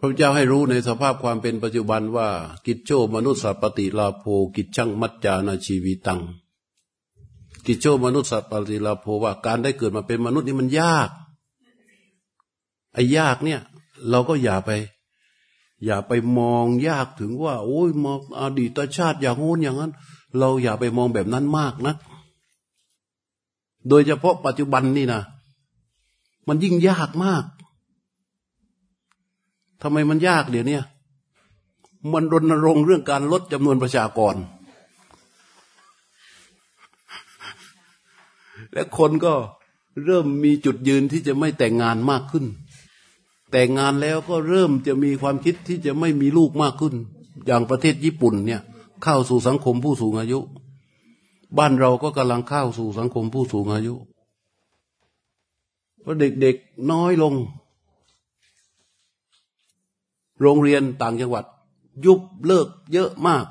พระเจ้าให้รู้ในสภาพความเป็นปัจจุบันว่า กิจโชมนุษย์สัปติลาโภกิจช่างมัจจานาชีวิตัง กิจโชมนุษย์สัปติลาโภว่าการได้เกิดมาเป็นมนุษย์นี่มันยากไอ้ยากเนี่ย เราก็อย่าไป อย่าไปมองยากถึงว่า โอ้ยมองอดีตชาติอย่างงู้นอย่างนั้น เราอย่าไปมองแบบนั้นมากนะโดยเฉพาะปัจจุบันนี่นะมันยิ่งยากมาก ทำไมมันยากเดี๋ยวนี้มันรณรงค์เรื่องการลดจำนวนประชากร และคนก็เริ่มมีจุดยืนที่จะไม่แต่งงานมากขึ้น แต่งงานแล้วก็เริ่มจะมีความคิดที่จะไม่มีลูกมากขึ้น อย่างประเทศญี่ปุ่นเนี่ย เข้าสู่สังคมผู้สูงอายุ บ้านเราก็กำลังเข้าสู่สังคมผู้สูงอายุเพราะเด็กๆน้อยลง โรงเรียนต่างจังหวัด ยุบเลิกเยอะมาก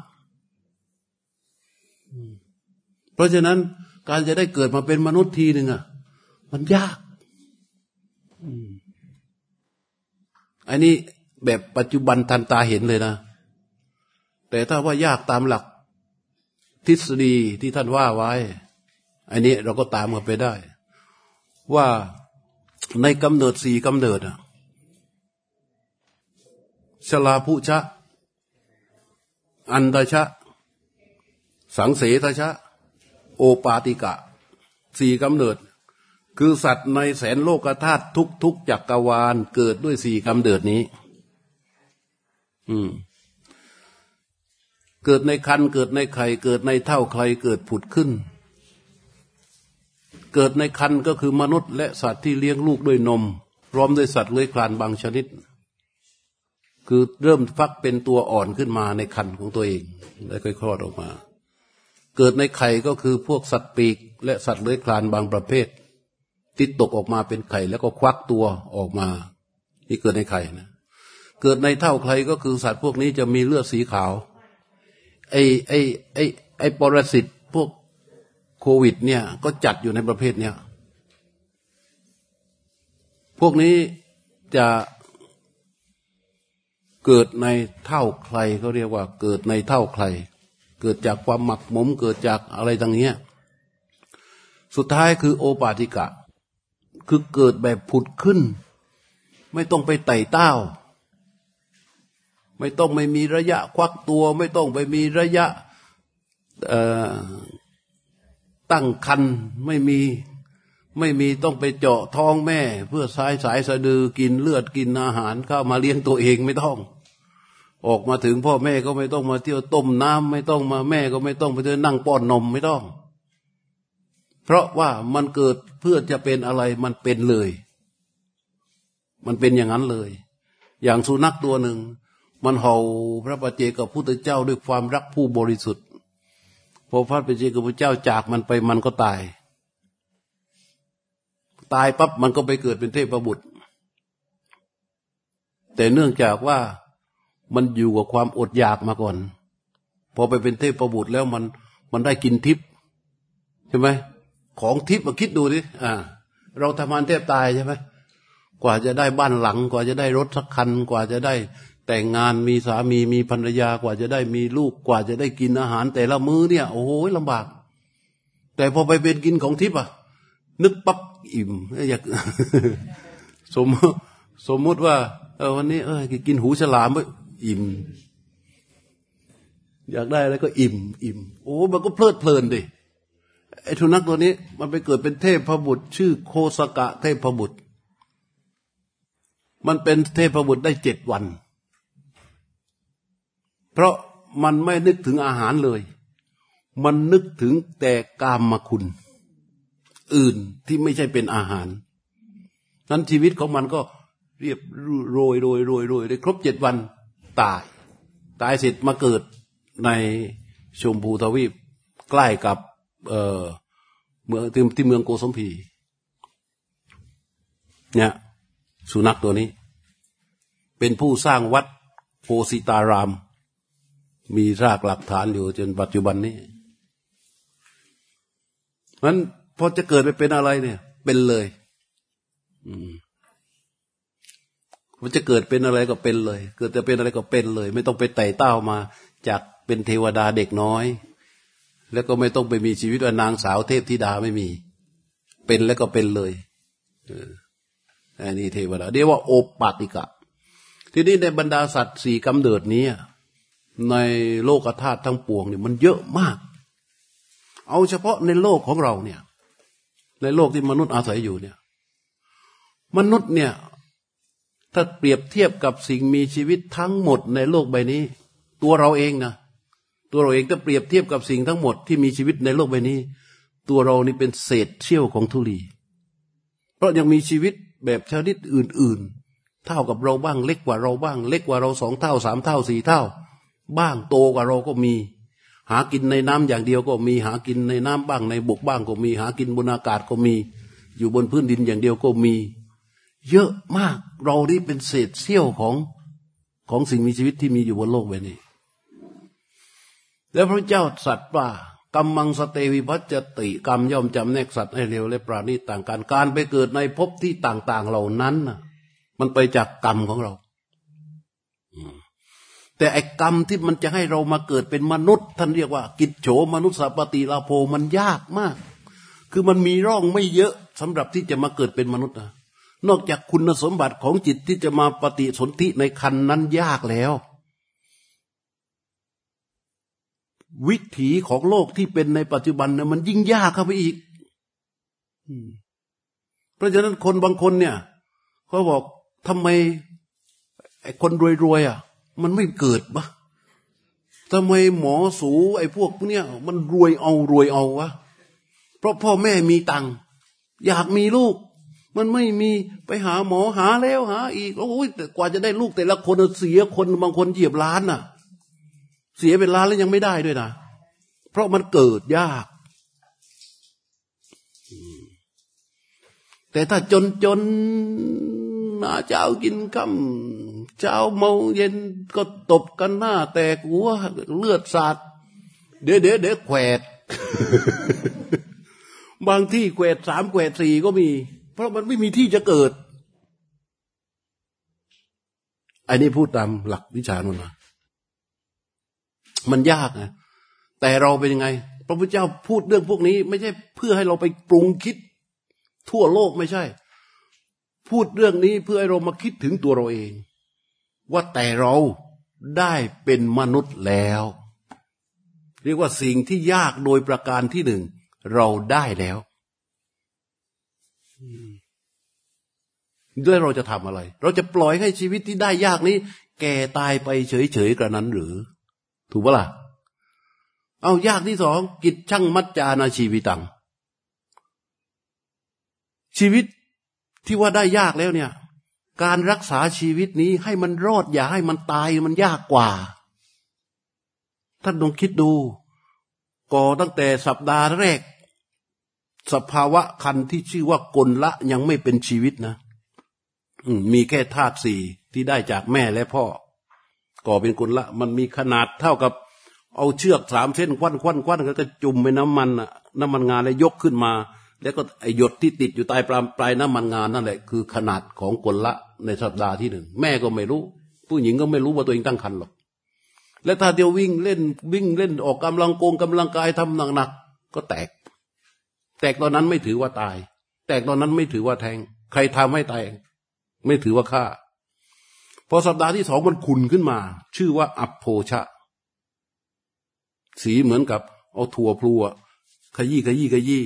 เพราะฉะนั้นการจะได้เกิดมาเป็นมนุษย์ทีหนึ่งอะ มันยากอันนี้แบบปัจจุบันทันตาเห็นเลยนะ แต่ถ้าว่ายากตามหลัก ทฤษฎีที่ท่านว่าไว้ อันนี้เราก็ตามกันไปได้ ว่าในกำเนิดสี่กำเนิดอะ ชลาภุชะ อันตชะ สังเสทชะ โอปาติกะ สี่กำเนิด คือสัตว์ในแสนโลกธาตุทุกทุกจักรวาลเกิดด้วยสี่กำเนิดนี้ อืม เกิดในคันเกิดในไข่ เกิดในเท่าใครเกิดผุดขึ้น เกิดในคันก็คือมนุษย์ และสัตว์ที่เลี้ยงลูกด้วยนม พร้อมด้วยสัตว์เลื้อยคลานบางชนิด คือเริ่มฟักเป็นตัวอ่อนขึ้นมาในคันของตัวเองแล้วค่อยคลอดออกมา เกิดในไข่ก็คือพวกสัตว์ปีก และสัตว์เลื้อยคลานบางประเภทที่ตกออกมาเป็นไข่แล้วก็ควักตัวออกมาที่เกิดในไข่นะ เกิดในเท่าใครก็คือสัตว์พวกนี้จะมีเลือดสีขาว ไอไอไอไอปรสิตพวกโควิด เนี่ยก็จัดอยู่ในประเภทเนี้ยพวกนี้จะ เกิดในเท่าใครเขาเรียกว่า เกิดในเท่าใคร เกิดจากความหมักหมมเกิดจากอะไรต่างเนี้ยสุดท้ายคือโอปาติกะ คือเกิดแบบผุดขึ้น ไม่ต้องไปไต่เต้า ไม่ต้องไม่มีระยะควักตัว ไม่ต้องไปมีระยะตั้งคันไม่มี ไม่มีต้องไปเจาะท้องแม่ เพื่อสายสายสะดือกินเลือดกินอาหารเข้ามาเลี้ยงตัวเองไม่ต้อง ออกมาถึงพ่อแม่ก็ไม่ต้องมาเที่ยวต้มน้ำไม่ต้องมาแม่ก็ไม่ต้องไปเที่ยวนั่งป้อนนมไม่ต้อง เพราะว่ามันเกิดเพื่อจะเป็นอะไรมันเป็นเลย มันเป็นอย่างนั้นเลย อย่างสุนัขตัวหนึ่ง มันเห่าพระปเจกับพุทธเจ้าด้วยความรักผู้บริสุทธิ์พอพระปเจกับพระเจ้าจากมันไปมันก็ตาย ตายปั๊บมันก็ไปเกิดเป็นเทพบุตร แต่เนื่องจากว่ามันอยู่กับความอดอยากมาก่อน พอไปเป็นเทพบุตรแล้วมันมันได้กินทิพย์ใช่ไหมของทิพย์มาคิดดูดิอ่า เราทำงานเทพตายใช่ไหมกว่าจะได้บ้านหลัง กว่าจะได้รถสักคัน กว่าจะได้แต่งงานมีสามีมีภรรยากว่าจะได้มีลูกกว่าจะได้กินอาหาร แต่ละมื้อเนี่ย โอ้โหลำบาก แต่พอไปเป็นกินของทิพย์อะนึกปั๊บ อิ่มอยากสมสมมติว่า เออวันนี้ เออกินหูฉลามไปอิ่ม อยากได้แล้วก็อิ่ม อิ่ม โอ้ มันก็เพลิดเพลินดิไอ้ทุนักตัวนี้ มันไปเกิดเป็นเทพบุตร ชื่อโคสกะเทพบุตร มันเป็นเทพบุตรได้เจ็ดวัน เพราะมันไม่นึกถึงอาหารเลย มันนึกถึงแต่กามคุณ อื่นที่ไม่ใช่เป็นอาหาร นั้นชีวิตของมันก็เรียบโรยโรยโรยโรยได้ครบเจ็ดวันตาย ตายเสร็จมาเกิดในชมพูทวีปใกล้กับเอ่อเมืองที่เมืองโกสมพี เนี่ยสุนัขตัวนี้ เป็นผู้สร้างวัดโพสิตาราม มีรากหลักฐานอยู่จนปัจจุบันนี้นั้น พอจะเกิดไปเป็นอะไรเนี่ย เป็นเลยมันจะเกิดเป็นอะไรก็เป็นเลย เกิดจะเป็นอะไรก็เป็นเลย ไม่ต้องไปไต่เต้ามา จากเป็นเทวดาเด็กน้อย แล้วก็ไม่ต้องไปมีชีวิตว่านางสาวเทพธิดาไม่มี เป็นแล้วก็เป็นเลยอันนี้เทวดาเรียกว่าโอปาติกะ ทีนี้ในบรรดาสัตว์สี่กำเนิดนี้ในโลกธาตุทั้งปวงเนี่ยมันเยอะมาก เอาเฉพาะในโลกของเราเนี่ย ในโลกที่มนุษย์อาศัยอยู่เนี่ย มนุษย์เนี่ย ถ้าเปรียบเทียบกับสิ่งมีชีวิตทั้งหมดในโลกใบนี้ ตัวเราเองนะตัวเราเองถ้าเปรียบเทียบกับสิ่งทั้งหมดที่มีชีวิตในโลกใบนี้ ตัวเรานี่เป็นเศษเชี่ยวของธุลี เพราะยังมีชีวิตแบบชนิดอื่น ๆ เท่ากับเราบ้าง เล็กกว่าเราบ้าง เล็กกว่าเราสองเท่าสามเท่าสี่เท่า บ้างโตกว่าเราก็มี หากินในน้ำอย่างเดียวก็มีหากินในน้ำบ้างในบกบ้างก็มีหากินบนอากาศก็มี อยู่บนพื้นดินอย่างเดียวก็มี เยอะมากเรานี่เป็นเศษเสี้ยวของของสิ่งมีชีวิตที่มีอยู่บนโลกใบนี้ แล้วพระเจ้าสัตว์ว่ากรรมังสเตวิพัจติกรรมย่อมจำแนกสัตว์ให้เร็วและปราณีตต่างกันการไปเกิดในภพที่ต่าง ๆเหล่านั้นน่ะ มันไปจากกรรมของเรา แต่ไอ้กรรมที่มันจะให้เรามาเกิดเป็นมนุษย์ ท่านเรียกว่า กิจโฉมนุษย์สปฏิลาโภมันยากมาก คือมันมีร่องไม่เยอะสำหรับที่จะมาเกิดเป็นมนุษย์นะนอกจากคุณสมบัติของจิตที่จะมาปฏิสนธิในคันนั้นยากแล้ว วิถีของโลกที่เป็นในปัจจุบันเนี่ยมันยิ่งยากเข้าไปอีกเพราะฉะนั้นคนบางคนเนี่ยเขาบอกทำไมไอ้คนรวยๆอะ มันไม่เกิดปะทำไมหมอสูไอ้พวกเนี้ยมันรวยเอารวยเอาวะ เพราะพ่อแม่มีตังค์อยากมีลูก มันไม่มีไปหาหมอหาแล้วหา อีก โอ้ยแต่กว่าจะได้ลูกแต่ละคนเสียคนบางคนเหยียบล้านน่ะ เสียเป็นล้านแล้วยังไม่ได้ด้วยนะเพราะมันเกิดยาก แต่ถ้าจนจน นาเจ้ากินคำเจ้าเมาเย็นก็ตบกันหน้า แตกหัวเลือดสาดเดี๋ยวเดี๋ยวเดี๋ยวแขวด บางที่แขวดสามแขวดสี่ก็มี เพราะมันไม่มีที่จะเกิด อันนี้พูดตามหลักวิชาโนนะมันยากนะแต่เราเป็นยังไง พระพุทธเจ้าพูดเรื่องพวกนี้ ไม่ใช่เพื่อให้เราไปปรุงคิด ทั่วโลกไม่ใช่ พูดเรื่องนี้เพื่อให้เรามาคิดถึงตัวเราเอง ว่าแต่เราได้เป็นมนุษย์แล้ว เรียกว่าสิ่งที่ยากโดยประการที่หนึ่ง เราได้แล้วด้วยเราจะทำอะไร เราจะปล่อยให้ชีวิตที่ได้ยากนี้ แก่ตายไปเฉยๆกระนั้นหรือ ถูกปะล่ะ เอายากที่สองกิจช่างมัจจานาชีวิตัง ชีวิต ที่ว่าได้ยากแล้วเนี่ย การรักษาชีวิตนี้ให้มันรอดอย่าให้มันตายมันยากกว่า ท่านลองคิดดู ก่อตั้งแต่สัปดาห์แรก สภาวะคันที่ชื่อว่ากลละยังไม่เป็นชีวิตนะมีแค่ธาตุสี่ที่ได้จากแม่และพ่อ ก่อเป็นกลละ มันมีขนาดเท่ากับเอาเชือกสามเส้นควันควันควันแล้วก็จุ่มไปน้ำมันน้ำมันงานแล้วยกขึ้นมา แล้วก็ไอหยดที่ติดอยู่ใต้ปลายปลายน้ำมันงานนั่นแหละ คือขนาดของกลละในสัปดาห์ที่หนึ่งแม่ก็ไม่รู้ ผู้หญิงก็ไม่รู้ว่าตัวเองตั้งครรภ์หรอก และถ้าเดียววิ่งเล่นวิ่งเล่นออกกำลังโกงกำลังกายทำหนักๆก็แตก แตกตอนนั้นไม่ถือว่าตาย แตกตอนนั้นไม่ถือว่าแทง ใครทำให้ตายไม่ถือว่าฆ่าพอสัปดาห์ที่สองมันขุนขึ้นมา ชื่อว่าอัปโพชะ สีเหมือนกับเอาถั่วพลูขยี้ขยี้ขยี้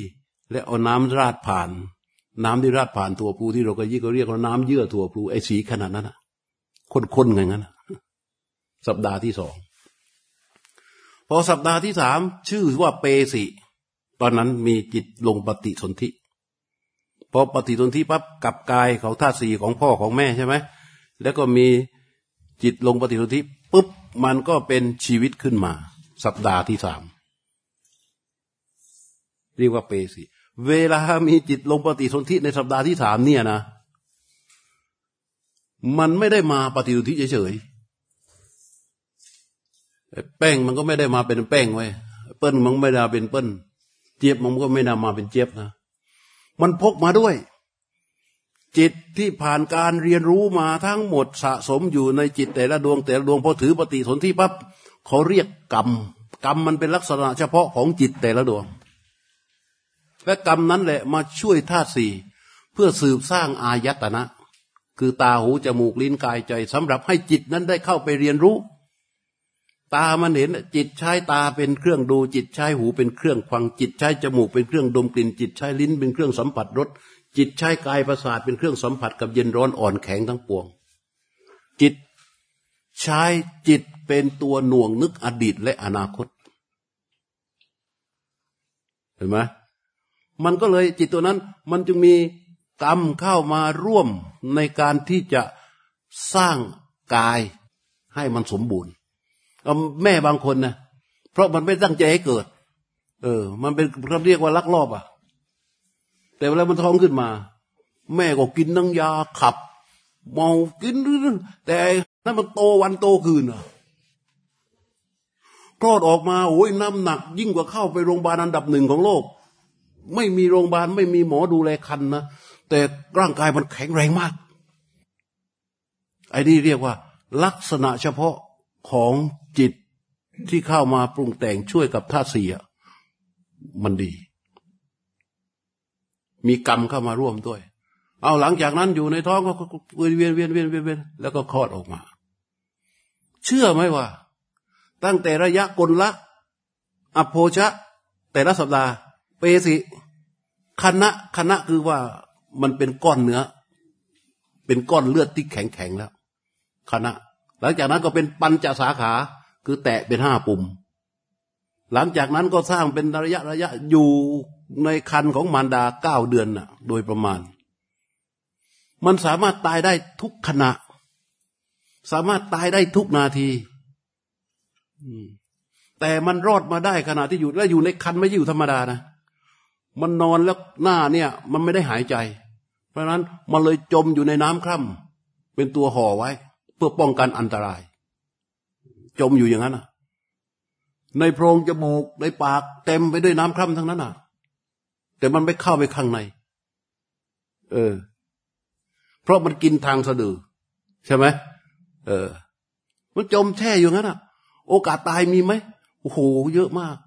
และเอาน้ำราดผ่าน น้ำที่ราดผ่านถั่วพลูที่เราขยี้ก็เรียกว่าน้ำเยื่อถั่วพลูไอ้สีขนาดนั้นอะข้นๆไงงั้นสัปดาห์ที่สองพอสัปดาห์ที่สามชื่อว่าเปสิตอนนั้นมีจิตลงปฏิสนธิพอปฏิสนธิปั๊บกับกายของธาตุสี่ของพ่อของแม่ใช่ไหมแล้วก็มีจิตลงปฏิสนธิปุ๊บมันก็เป็นชีวิตขึ้นมา สัปดาห์ที่สามเรียกว่าเปสี เวลามีจิตลงปฏิสนธิในสัปดาห์ที่สามเนี่ยนะ มันไม่ได้มาปฏิสนธิเฉยๆแป้งมันก็ไม่ได้มาเป็นแป้งไว้เปิ้ลมันไม่ได้เป็นเปิ้ลเจี๊ยบมันก็ไม่นำมาเป็นเจี๊ยบนะ มันพกมาด้วย จิตที่ผ่านการเรียนรู้มาทั้งหมดสะสมอยู่ในจิตแต่ละดวงแต่ละดวงพอถือปฏิสนธิปั๊บเขาเรียกกรรมกรรมมันเป็นลักษณะเฉพาะของจิตแต่ละดวง และกรรมนั้นแหละมาช่วยธาตุสี่เพื่อสืบสร้างอายตนะ คือตาหูจมูกลิ้นกายใจสำหรับให้จิตนั้นได้เข้าไปเรียนรู้ ตามันเห็นจิตใช้ตาเป็นเครื่องดู จิตใช้หูเป็นเครื่องฟังจิตใช้จมูกเป็นเครื่องดมกลิ่น จิตใช้ลิ้นเป็นเครื่องสัมผัสรสจิตใช้กายประสาทเป็นเครื่องสัมผัสกับเย็นร้อนอ่อนแข็งทั้งปวง จิตใช้จิตเป็นตัวหน่วงนึกอดีตและอนาคต เห็นไหม มันก็เลยจิตตัวนั้น มันจึงมีกรรมเข้ามาร่วมในการที่จะสร้างกายให้มันสมบูรณ์แม่บางคนนะเพราะมันไม่ตั้งใจให้เกิด เออ มันเป็นเราเรียกว่าลักลอบอะ แต่เวลามันท้องขึ้นมา แม่ก็กินน้ำยาขับ เมากินแต่นั้นมันโตวันโตคืนอะคลอดออกมาโอ้ยน้ำหนัก ยิ่งกว่าเข้าไปโรงพยาบาลอันดับหนึ่งของโลก ไม่มีโรงพยาบาลไม่มีหมอดูแลคันนะแต่ร่างกายมันแข็งแรงมาก ไอ้นี่เรียกว่า ลักษณะเฉพาะของจิตที่เข้ามาปรุงแต่งช่วยกับธาตุสี่มันดี มีกรรมเข้ามาร่วมด้วย เอาหลังจากนั้นอยู่ในท้องก็เวียนเวียนเวียนเวียนเวียนแล้วก็คลอดออกมา เชื่อไหมว่า ตั้งแต่ระยะกลละอโภชะ แต่ละสัปดาห์ เปสิคณะคณะคือว่ามันเป็นก้อนเนื้อ เป็นก้อนเลือดที่แข็งแข็งแล้วคณะ หลังจากนั้นก็เป็นปัญจสาขาคือแตะเป็นห้าปุ่ม หลังจากนั้นก็สร้างเป็นระยะระยะอยู่ในคันของมารดาเก้าเดือนน่ะ โดยประมาณ มันสามารถตายได้ทุกขณะ สามารถตายได้ทุกนาทีแต่มันรอดมาได้ขณะที่อยู่แล้วอยู่ในคันไม่ใช่อยู่ธรรมดานะ มันนอนแล้วหน้าเนี่ย มันไม่ได้หายใจ เพราะนั้นมันเลยจมอยู่ในน้ำคร่ำเป็นตัวห่อไว้ เพื่อป้องกันอันตราย จมอยู่อย่างนั้นอะในโพรงจมูกในปากเต็มไปด้วยน้ำคร่ำทั้งนั้นอะ แต่มันไม่เข้าไปข้างใน เออ เพราะมันกินทางสะดือ ใช่ไหมเออ มันจมแช่อยู่งั้นอะ โอกาสตายมีไหมโอ้โหเยอะมาก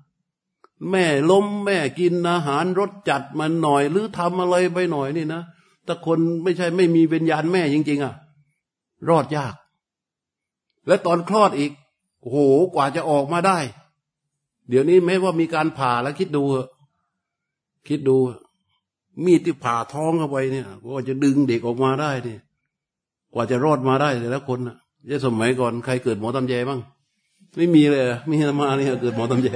แม่ล้มแม่กินอาหารรสจัดมันหน่อย หรือทำอะไรไปหน่อยนี่นะแต่คนไม่ใช่ไม่มีวิญญาณแม่จริง ๆอะ รอดยาก และตอนคลอดอีกโหกว่าจะออกมาได้ เดี๋ยวนี้แม้ว่ามีการผ่าแล้วคิดดูคิดดู มีดที่ผ่าท้องเข้าไปเนี่ยก็จะดึงเด็กออกมาได้เนี่ย กว่าจะรอดมาได้แต่ละคนนะจะสมัยก่อนใครเกิดหมอตำแยบ้าง ไม่มีเลยมีมาเนี่ยเกิดหมอตำแย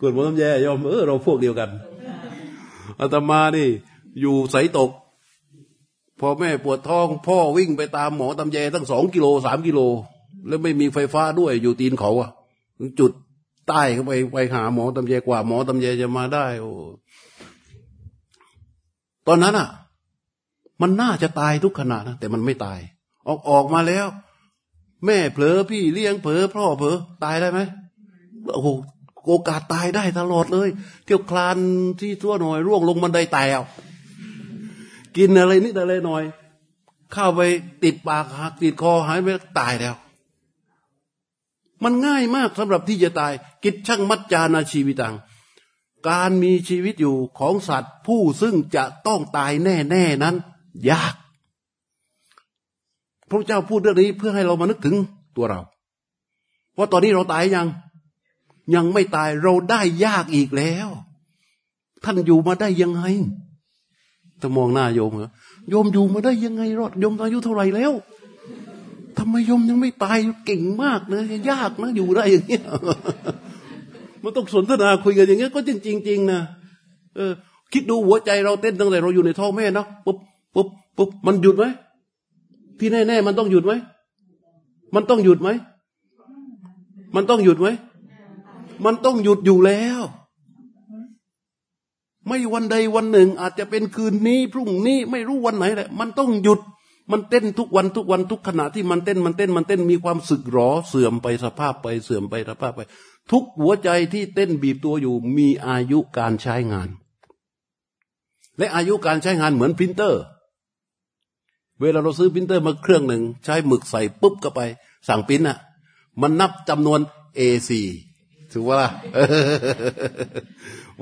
กิดหมอตำแยยอมเออเราพวกเดียวกันอาตมานี่ อยู่ใสตก พอแม่ปวดท้องพ่อวิ่งไปตามหมอตำแยตั้งสองกิโลสามกิโล แล้วไม่มีไฟฟ้าด้วยอยู่ตีนเขาอะจุดใต้เข้าไปไปหาหมอตำแยกว่า หมอตำแยจะมาได้โอ้ตอนนั้นอะมันน่าจะตายทุกขณะนะแต่มันไม่ตาย ออกออกมาแล้ว แม่เผลอพี่เลี้ยงเผลอพ่อเผลอตายได้ไหมโอ้ โอกาสตายได้ตลอดเลย เที่ยวคลานที่ทั่วหน่อยร่วงลงบันไดแตายเอากินอะไรนิดอะไรหน่อย เข้าไปติดปากหักติดคอหายไปตายแล้ว มันง่ายมากสำหรับที่จะตาย กิจช่างมัจจานาชีวิตัง การมีชีวิตอยู่ของสัตว์ผู้ซึ่งจะต้องตายแน่ๆนั้น ยากพระเจ้าพูดเรื่องนี้เพื่อให้เรามานึกถึงตัวเราว่าตอนนี้เราตายยัง ยังไม่ตายเราได้ยากอีกแล้ว ท่านอยู่มาได้ยังไงถ้ามองหน้าโยมเหรอโยมอยู่มาได้ยังไงรอดโยมอายุเท่าไหร่แล้วทำไมโยมยังไม่ตายเก่งมากเลยยากนะอยู่ได้อย่างเงี้ยมันต้องสนทนาคุยกันอย่างเงี้ยก็จริงจริงนะเออ คิดดูหัวใจเราเต้นตั้งแต่เราอยู่ในท้องแม่เนาะปุ๊บปุ๊บปุ๊บมันหยุดไหมที่แน่ๆมันต้องหยุดไหมมันต้องหยุดไหมมันต้องหยุดไหม มันต้องหยุดอยู่แล้ว ไม่วันใดวันหนึ่ง อาจจะเป็นคืนนี้ พรุ่งนี้ไม่รู้วันไหนแหละ มันต้องหยุด มันเต้นทุกวันทุกวันทุกขณะที่มันเต้นมันเต้นมันเต้นมีความสึกหรอเสื่อมไปสภาพไปเสื่อมไปสภาพไป ทุกหัวใจที่เต้นบีบตัวอยู่มีอายุการใช้งาน และอายุการใช้งานเหมือนพิมพ์เตอร์ เวลาเราซื้อพิมพ์เตอร์มาเครื่องหนึ่ง ใช้หมึกใส่ปุ๊บก็ไป สั่งพิมพ์น่ะ มันนับจำนวน A4 ถือว่าล่ะ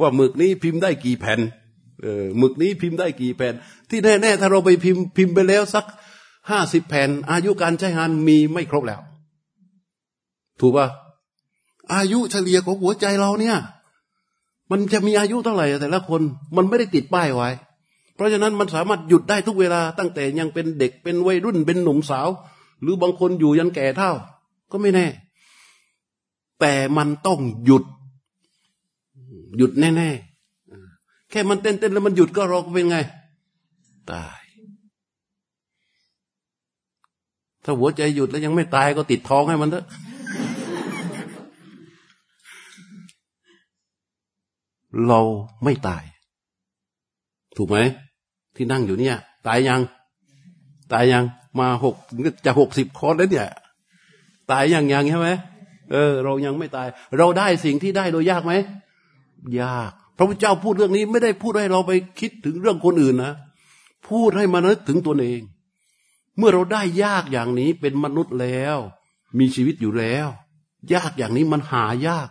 ว่าหมึกนี้พิมพ์ได้กี่แผ่นเออหมึกนี้พิมพ์ได้กี่แผ่น ที่แน่ๆถ้าเราไปพิมพ์พิมพ์ไปแล้วสักห้าสิบแผ่น อายุการใช้งานมีไม่ครบแล้ว ถูกปะอายุเฉลี่ยของหัวใจเราเนี่ย มันจะมีอายุเท่าไหร่แต่ละคนมันไม่ได้ติดป้ายไว้ เพราะฉะนั้นมันสามารถหยุดได้ทุกเวลาตั้งแต่ยังเป็นเด็กเป็นวัยรุ่นเป็นหนุ่มสาว หรือบางคนอยู่ยันแก่เท่า ก็ไม่แน่ แต่มันต้องหยุด หยุดแน่ๆแค่มันเต้นๆแล้วมันหยุดก็รอก็เป็นไง ตาย ถ้าหัวใจหยุดแล้วยังไม่ตายก็ติดท้องให้มันเถอะเราไม่ตาย ถูกไหม ที่นั่งอยู่เนี่ย ตายยัง ตายยังมาหกจะหกสิบคนแล้วเนี่ย ตายยังยังใช่ไหม เออ เรายังไม่ตาย เราได้สิ่งที่ได้โดยยากไหมยาก พระพุทธเจ้าพูดเรื่องนี้ไม่ได้พูดให้เราไปคิดถึงเรื่องคนอื่นนะพูดให้มานึกถึงตัวเอง เมื่อเราได้ยากอย่างนี้เป็นมนุษย์แล้ว มีชีวิตอยู่แล้ว ยากอย่างนี้มันหายาก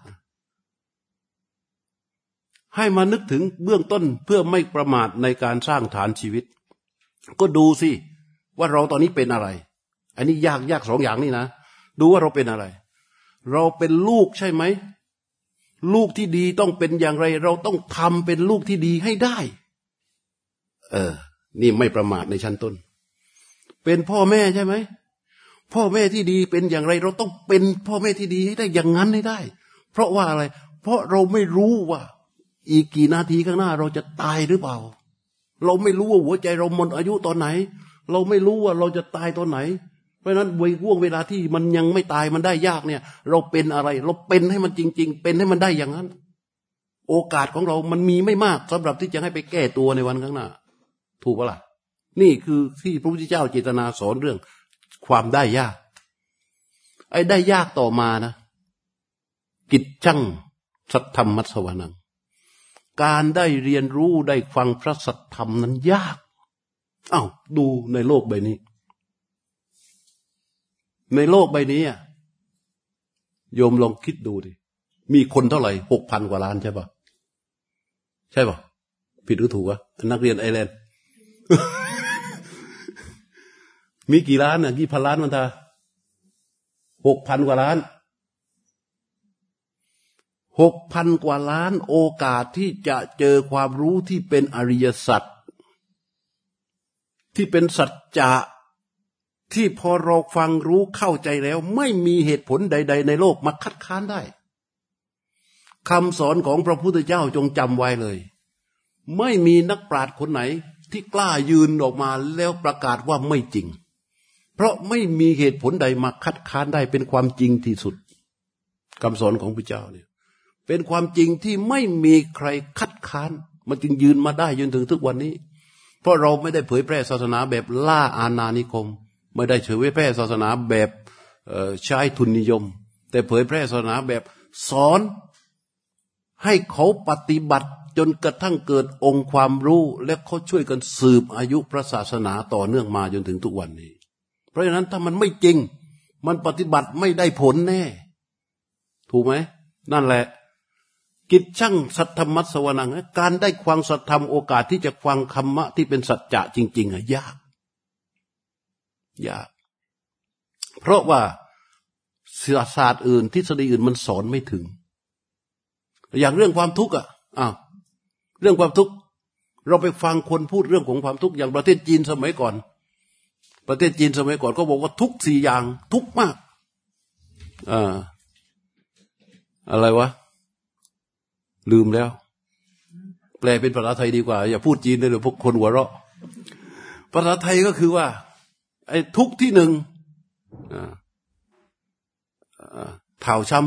ให้มานึกถึงเบื้องต้นเพื่อไม่ประมาทในการสร้างฐานชีวิต ก็ดูสิว่าเราตอนนี้เป็นอะไร อันนี้ยากยากสองอย่างนี่นะ ดูว่าเราเป็นอะไร เราเป็นลูกใช่ไหม ลูกที่ดีต้องเป็นอย่างไร เราต้องทำเป็นลูกที่ดีให้ได้ เออ นี่ไม่ประมาทในชั้นต้น เป็นพ่อแม่ใช่ไหม พ่อแม่ที่ดีเป็นอย่างไร เราต้องเป็นพ่อแม่ที่ดีให้ได้อย่างนั้นให้ได้ เพราะว่าอะไร เพราะเราไม่รู้ว่า อีกกี่นาทีข้างหน้าเราจะตายหรือเปล่า เราไม่รู้ว่าหัวใจเราหมดอายุตอนไหน เราไม่รู้ว่าเราจะตายตอนไหน เพราะนั้นวัยว่วงเวลาที่มันยังไม่ตายมันได้ยากเนี่ย เราเป็นอะไร เราเป็นให้มันจริง ๆ เป็นให้มันได้อย่างนั้น โอกาสของเรามันมีไม่มากสำหรับที่จะให้ไปแก้ตัวในวันข้างหน้า ถูกปะล่ะนี่คือที่พระพุทธเจ้าเจตนาสอนเรื่อง ความได้ยาก ไอ้ได้ยากต่อมานะ กิจจังสัทธรรมมัสวานัง การได้เรียนรู้ได้ฟังพระสัทธรรมนั้นยากอา้าวดูในโลกใบนี้ ในโลกใบนี้โยมลองคิดดูดิ มีคนเท่าไหร่หกพันกว่าล้านใช่ปะใช่ปะผิดหรือถูกอะนักเรียนไอแลนด์ มีกี่ล้านอะกี่พันล้านมันทาหกพันกว่าล้านหกพันกว่าล้านโอกาสที่จะเจอความรู้ที่เป็นอริยสัจที่เป็นสัจจะ ที่พอเราฟังรู้เข้าใจแล้ว ไม่มีเหตุผลใด ๆ ในโลกมาคัดค้านได้คำสอนของพระพุทธเจ้าจงจำไว้เลย ไม่มีนักปราชญ์คนไหน ที่กล้ายืนออกมาแล้วประกาศว่าไม่จริง เพราะไม่มีเหตุผลใดมาคัดค้านได้เป็นความจริงที่สุดคำสอนของพระเจ้าเนี่ยเป็นความจริงที่ไม่มีใครคัดค้าน มันจึงยืนมาได้จนถึงทุกวันนี้ เพราะเราไม่ได้เผยแพร่ศาสนาแบบล่าอาณานิคม ไม่ได้เผยแพร่ศาสนาแบบใช้ทุนนิยม แต่เผยแพร่ศาสนาแบบสอน ให้เขาปฏิบัติจนกระทั่งเกิดองค์ความรู้และเขาช่วยกันสืบอายุพระศาสนาต่อเนื่องมาจนถึงทุกวันนี้ เพราะฉะนั้นถ้ามันไม่จริง มันปฏิบัติไม่ได้ผลแน่ ถูกไหม นั่นแหละ กิจช่างสัทธรรมัสวนัง การได้ความสัทธรรมโอกาสที่จะฟังคำมะที่เป็นสัจจะจริง ๆอะยาก ยาก เพราะว่าศาสตร์อื่น ทฤษฎีอื่นมันสอนไม่ถึง อย่างเรื่องความทุกข์อะอ้าวเรื่องความทุกข์เราไปฟังคนพูดเรื่องของความทุกข์อย่างประเทศจีนสมัยก่อน ประเทศจีนสมัยก่อนก็บอกว่าทุกสี่อย่างทุกมากอ่าอะไรวะ ลืมแล้ว แปลเป็นภาษาไทยดีกว่า อย่าพูดจีนเลยเดี๋ยวพวกคนหัวเราะภาษาไทยก็คือว่า ไอ้ทุกที่หนึ่งเท่าช้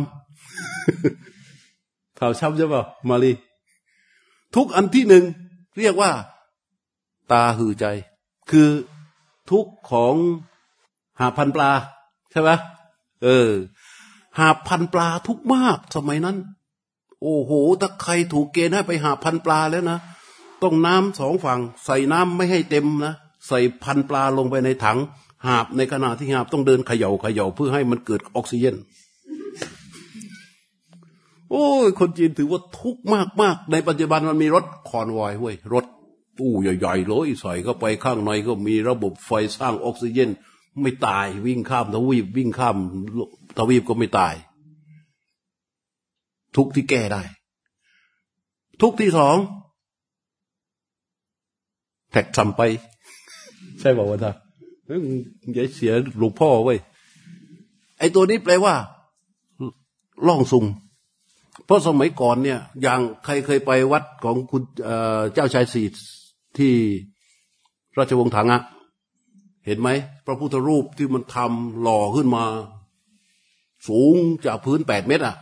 ำเท่าช้ำใช่ป่ะมาลีทุกอันที่หนึ่งเรียกว่า ตาหือใจ คือทุกของหาพันปลา ใช่ไหมเออ หาพันปลาทุกมากสมัยนั้น โอ้โหถ้าใครถูกเกณฑ์ให้ไปหาพันปลาแล้วนะ ต้องน้ำสองฝั่ง ใส่น้ำไม่ให้เต็มนะ ใส่พันปลาลงไปในถัง หาบในขณะที่หาบต้องเดินเขย่าเขย่าเพื่อให้มันเกิดออกซิเจนโอ้ยคนจีนถือว่าทุกข์มากมากในปัจจุบันมันมีรถคอนวอยเว้ยรถตู้ใหญ่ๆเลยใส่เข้าไปข้างในก็มีระบบไฟสร้างออกซิเจนไม่ตายวิ่งข้ามทวีปวิ่งข้ามทวีปก็ไม่ตาย ทุกที่แก้ได้ ทุกที่สองแท็กทำไป ใช่บอกว่าท่านอย่าเสียหลวงพ่อเว้ยไอตัวนี้แปลว่าล่องซุงเพราะสมัยก่อนเนี่ย อย่างใครเคยไปวัดของคุณเจ้าชายสีที่ราชวงศ์ถังอะเห็นไหมพระพุทธรูปที่มันทำหล่อขึ้นมา สูงจากพื้นแปดเมตรอะ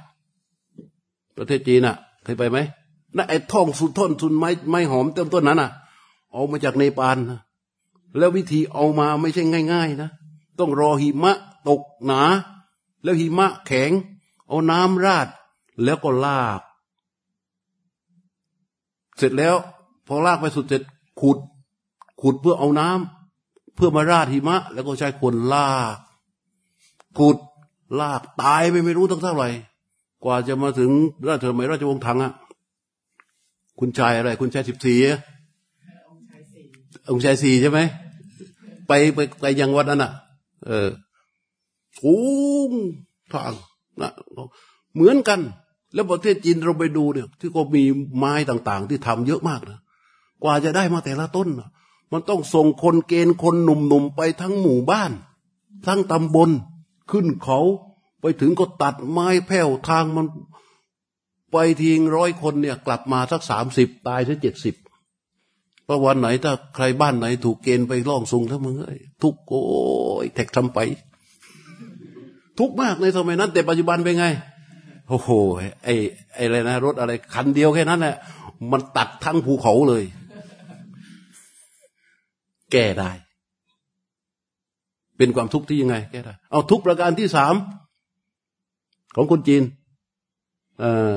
ประเทศจีนอะเคยไปไหมนั่นไอ้ท่องสุดท่อนสุนไม้ไม้หอมเต็มต้นนั้นอะเอามาจากเนปาลนะ แล้ววิธีเอามาไม่ใช่ง่าย ๆ นะ ต้องรอหิมะตกหนา แล้วหิมะแข็ง เอาน้ำราด แล้วก็ลาก เสร็จแล้ว พอลากไปสุดเสร็จขุด ขุดเพื่อเอาน้ำเพื่อมาราดหิมะ แล้วก็ใช้คนลาก ขุดลากตายไปไม่รู้ตั้งเท่าไหร่ กว่าจะมาถึงราชสมัยราชวงศ์ถังอะคุณชายอะไร คุณชายสิบสี่องค์ชายสี่ใช่ไหม ไปไปไปยังวัดนั้นอะ เออสูงทางนะเหมือนกัน แล้วประเทศจีนเราไปดูเนี่ย ที่ก็มีไม้ต่างๆ ที่ทำเยอะมากนะกว่าจะได้มาแต่ละต้นมันต้องส่งคนเกณฑ์คนหนุ่มๆไปทั้งหมู่บ้าน ทั้งตำบลขึ้นเขาไปถึงก็ตัดไม้แผ่วทางมัน ไปทิ้งร้อยคนเนี่ย กลับมาสักสามสิบตายถึงเจ็ดสิบ พราะวันไหนถ้าใครบ้านไหนถูกเกณฑ์ไปล่องซุงทั้งมึงเอ้ยทุกโอ้ยแท็กทำไป ทุกมากในสมัยนั้น แต่ปัจจุบันเป็นไงโอ้โหไอ้ไอ้อะไรนะรถอะไร คันเดียวแค่นั้นแหละมันตัดทั้งภูเขาเลย แก้ได้ เป็นความทุกข์ที่ยังไง แก้ได้ เอาทุกประการที่สามของคนจีน เออ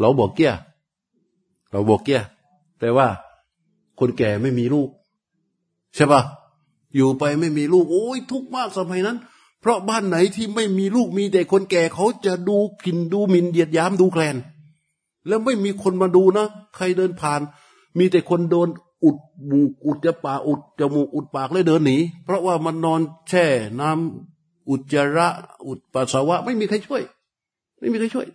เราบอกเกี้ยเราบอกเกี้ย แปลว่าคนแก่ไม่มีลูก ใช่ปะอยู่ไปไม่มีลูก โอ้ยทุกมากสมัยนั้น เพราะบ้านไหนที่ไม่มีลูกมีแต่คนแก่เขาจะดูกินดูมินเดียดย้ำดูแคลน แล้วไม่มีคนมาดูนะใครเดินผ่าน มีแต่คนโดนอุดมูอุดจะปาอุดจมูกอุดปากเลยเดินหนีเพราะว่ามันนอนแช่น้ำอุจจาระ อุดปัสสาวะ ไม่มีใครช่วย ไม่มีใครช่วย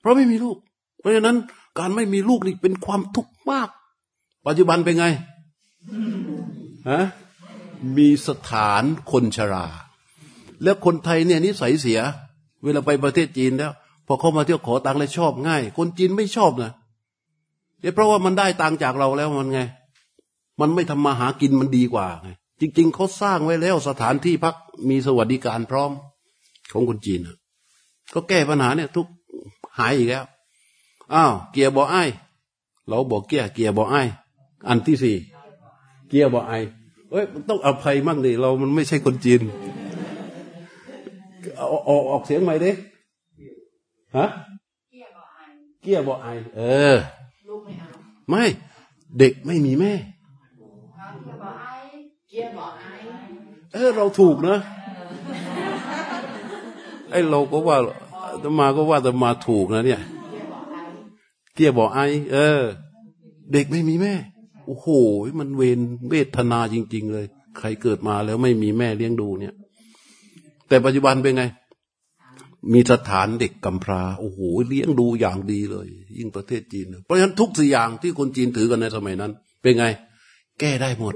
เพราะไม่มีลูก เพราะฉะนั้น การไม่มีลูกนี่เป็นความทุกข์มาก ปัจจุบันเป็นไงฮะมีสถานคนชรา แล้วคนไทยเนี่ยนิสัยเสีย เวลาไปประเทศจีนแล้ว พอเขามาเที่ยวขอตังค์เลยชอบง่าย คนจีนไม่ชอบนะเพราะว่ามันได้ตังค์จากเราแล้วมันไง มันไม่ทำมาหากินมันดีกว่าไงจริง ๆเขาสร้างไว้แล้วสถานที่พักมีสวัสดิการพร้อมของคนจีนก็แก้ปัญหาเนี่ย ทุกหายอีกแล้ว อ้าวเกียร์บอไอเราบอกเกียร์เกียร์บอไออันที่สี่เกียร์บอไอเอ้ยต้องอภัยมั่งดิเรามันไม่ใช่คนจีนเอาออกออกเสียงใหม่ดิฮะเกียร์บอไอเออไม่ เด็กไม่มีแม่เออเราถูกนะไอเราก็ว่าตมาก็ว่าตมาถูกนะเนี่ย เกียบอกไอเออ เด็กไม่มีแม่ โอ้โห มันเวนเวทนาจริง ๆ เลย ใครเกิดมาแล้วไม่มีแม่เลี้ยงดูเนี่ย แต่ปัจจุบันเป็นไง มีสถานเด็กกำพร้าโอ้โหเลี้ยงดูอย่างดีเลย ยิ่งประเทศจีน เพราะฉะนั้นทุกสิ่งอย่างที่คนจีนถือกันในสมัยนั้น เป็นไง แก้ได้หมด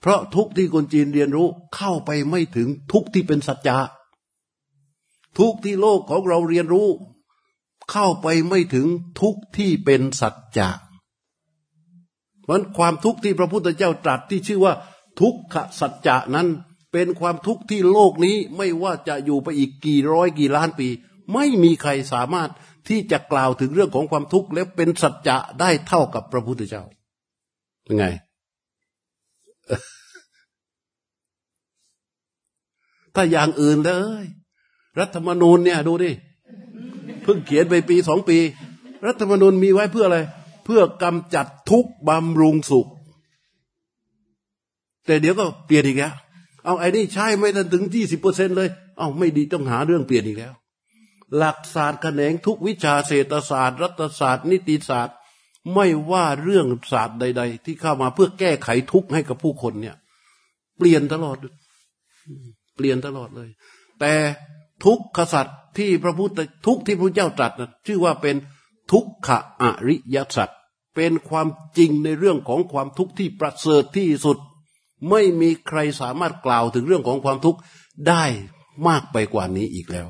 เพราะทุกที่คนจีนเรียนรู้เข้าไปไม่ถึงทุกที่เป็นสัจจะทุกที่โลกของเราเรียนรู้ เข้าไปไม่ถึงทุกที่เป็นสัจจะเพราะความทุกข์ที่พระพุทธเจ้าตรัสที่ชื่อว่า ทุกขสัจจะนั้นเป็นความทุกข์ที่โลกนี้ไม่ว่าจะอยู่ไปอีกกี่ร้อยกี่ล้านปี ไม่มีใครสามารถที่จะกล่าวถึงเรื่องของความทุกข์แล้วเป็นสัจจะได้เท่ากับพระพุทธเจ้าเป็นไง ถ้าอย่างอื่นเลย รัฐธรรมนูญเนี่ย ดูดิ เพิ่งเขียนไปปีสองปี รัฐธรรมนูญมีไว้เพื่ออะไร เพื่อกำจัดทุกบำรุงสุข แต่เดี๋ยวก็เปลี่ยนอีกแล้วเอาไอ้นี่ใช่ไม่ทันถึงยี่สิบเปอร์เซ็นเลย เอาไม่ดีต้องหาเรื่องเปลี่ยนอีกแล้ว หลักศาสตร์แขนงทุกวิชาเศรษฐศาสตร์ รัฐศาสตร์ นิติศาสตร์ ไม่ว่าเรื่องศาสตร์ใด ๆ ที่เข้ามาเพื่อแก้ไขทุกข์ให้กับผู้คนเนี่ย เปลี่ยนตลอด เปลี่ยนตลอดเลย แต่ทุกขสัตว์ ที่พระพุทธทุกที่พระเจ้าตรัสนะชื่อว่าเป็นทุกขอริยสัตว์เป็นความจริงในเรื่องของความทุกข์ที่ประเสริฐที่สุด ไม่มีใครสามารถกล่าวถึงเรื่องของความทุกข์ได้มากไปกว่านี้อีกแล้ว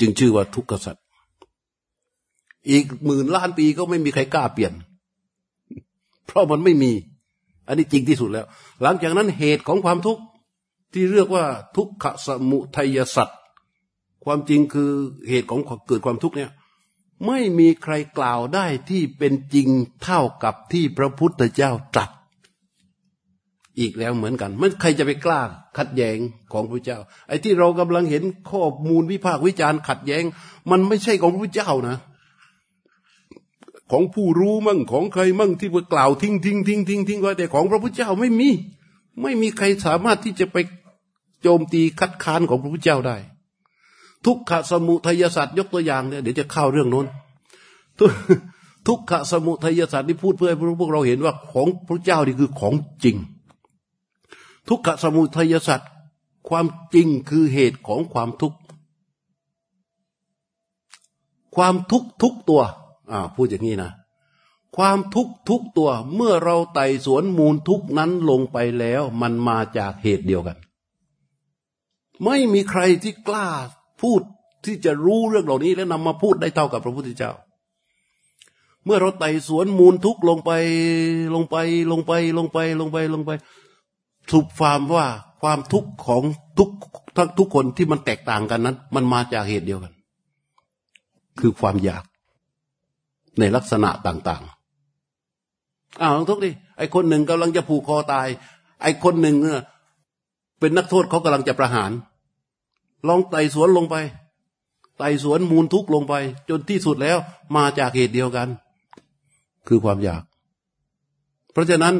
จึงชื่อว่าทุกขสัตว์อีกหมื่นล้านปีก็ไม่มีใครกล้าเปลี่ยน เพราะมันไม่มี อันนี้จริงที่สุดแล้ว หลังจากนั้นเหตุของความทุกข์ที่เรียกว่าทุกขสมุทัยสัตว์ ความจริงคือเหตุของเกิดความทุกข์เนี่ยไม่มีใครกล่าวได้ที่เป็นจริงเท่ากับที่พระพุทธเจ้าตรัสอีกแล้วเหมือนกัน มันใครจะไปกล้าขัดแย้งของพระเจ้า ไอ้ที่เรากำลังเห็นข้อมูลวิพากษ์วิจารณ์ขัดแย้ง มันไม่ใช่ของพระเจ้านะ ของผู้รู้มั่งของใครมั่งที่ไปกล่าวทิ้งทิ้งทิ้งทิ้งทิ้งไว้แต่ของพระพุทธเจ้าไม่มี ไม่มีใครสามารถที่จะไปโจมตีคัดค้านของพระพุทธเจ้าได้ ทุกขสมุทัยศาสตร์ยกตัวอย่างเนี่ยเดี๋ยวจะเข้าเรื่องโน้นทุกขสมุทัยศาสตร์ที่พูดเพื่อให้พวกเราเห็นว่าของพระเจ้านี่คือของจริง ทุกขสมุทัยศาสตร์ความจริงคือเหตุของความทุกข์ความทุกทุกตัวอ่าพูดอย่างนี้นะความทุกทุกตัวเมื่อเราไต่สวนมูลทุกนั้นลงไปแล้ว มันมาจากเหตุเดียวกัน ไม่มีใครที่กล้า พูดที่จะรู้เรื่องเหล่านี้ แล้วนำมาพูดได้เท่ากับพระพุทธเจ้า เมื่อเราไต่สวนมูลทุกลงไปลงไปลงไปลงไปลงไปลงไปสุบฟามว่าความทุกข์ของทุกทั้งทุกคนที่มันแตกต่างกันนั้น มันมาจากเหตุเดียวกัน คือความอยากในลักษณะต่าง ๆอ้าวลองทุกดิไอคนหนึ่งกำลังจะผูกคอตาย ไอคนหนึ่งเนี่ยเป็นนักโทษเขากำลังจะประหาร ลองไต่สวนลงไป ไต่สวนมูลทุกลงไป จนที่สุดแล้วมาจากเหตุเดียวกัน คือความอยาก เพราะฉะนั้น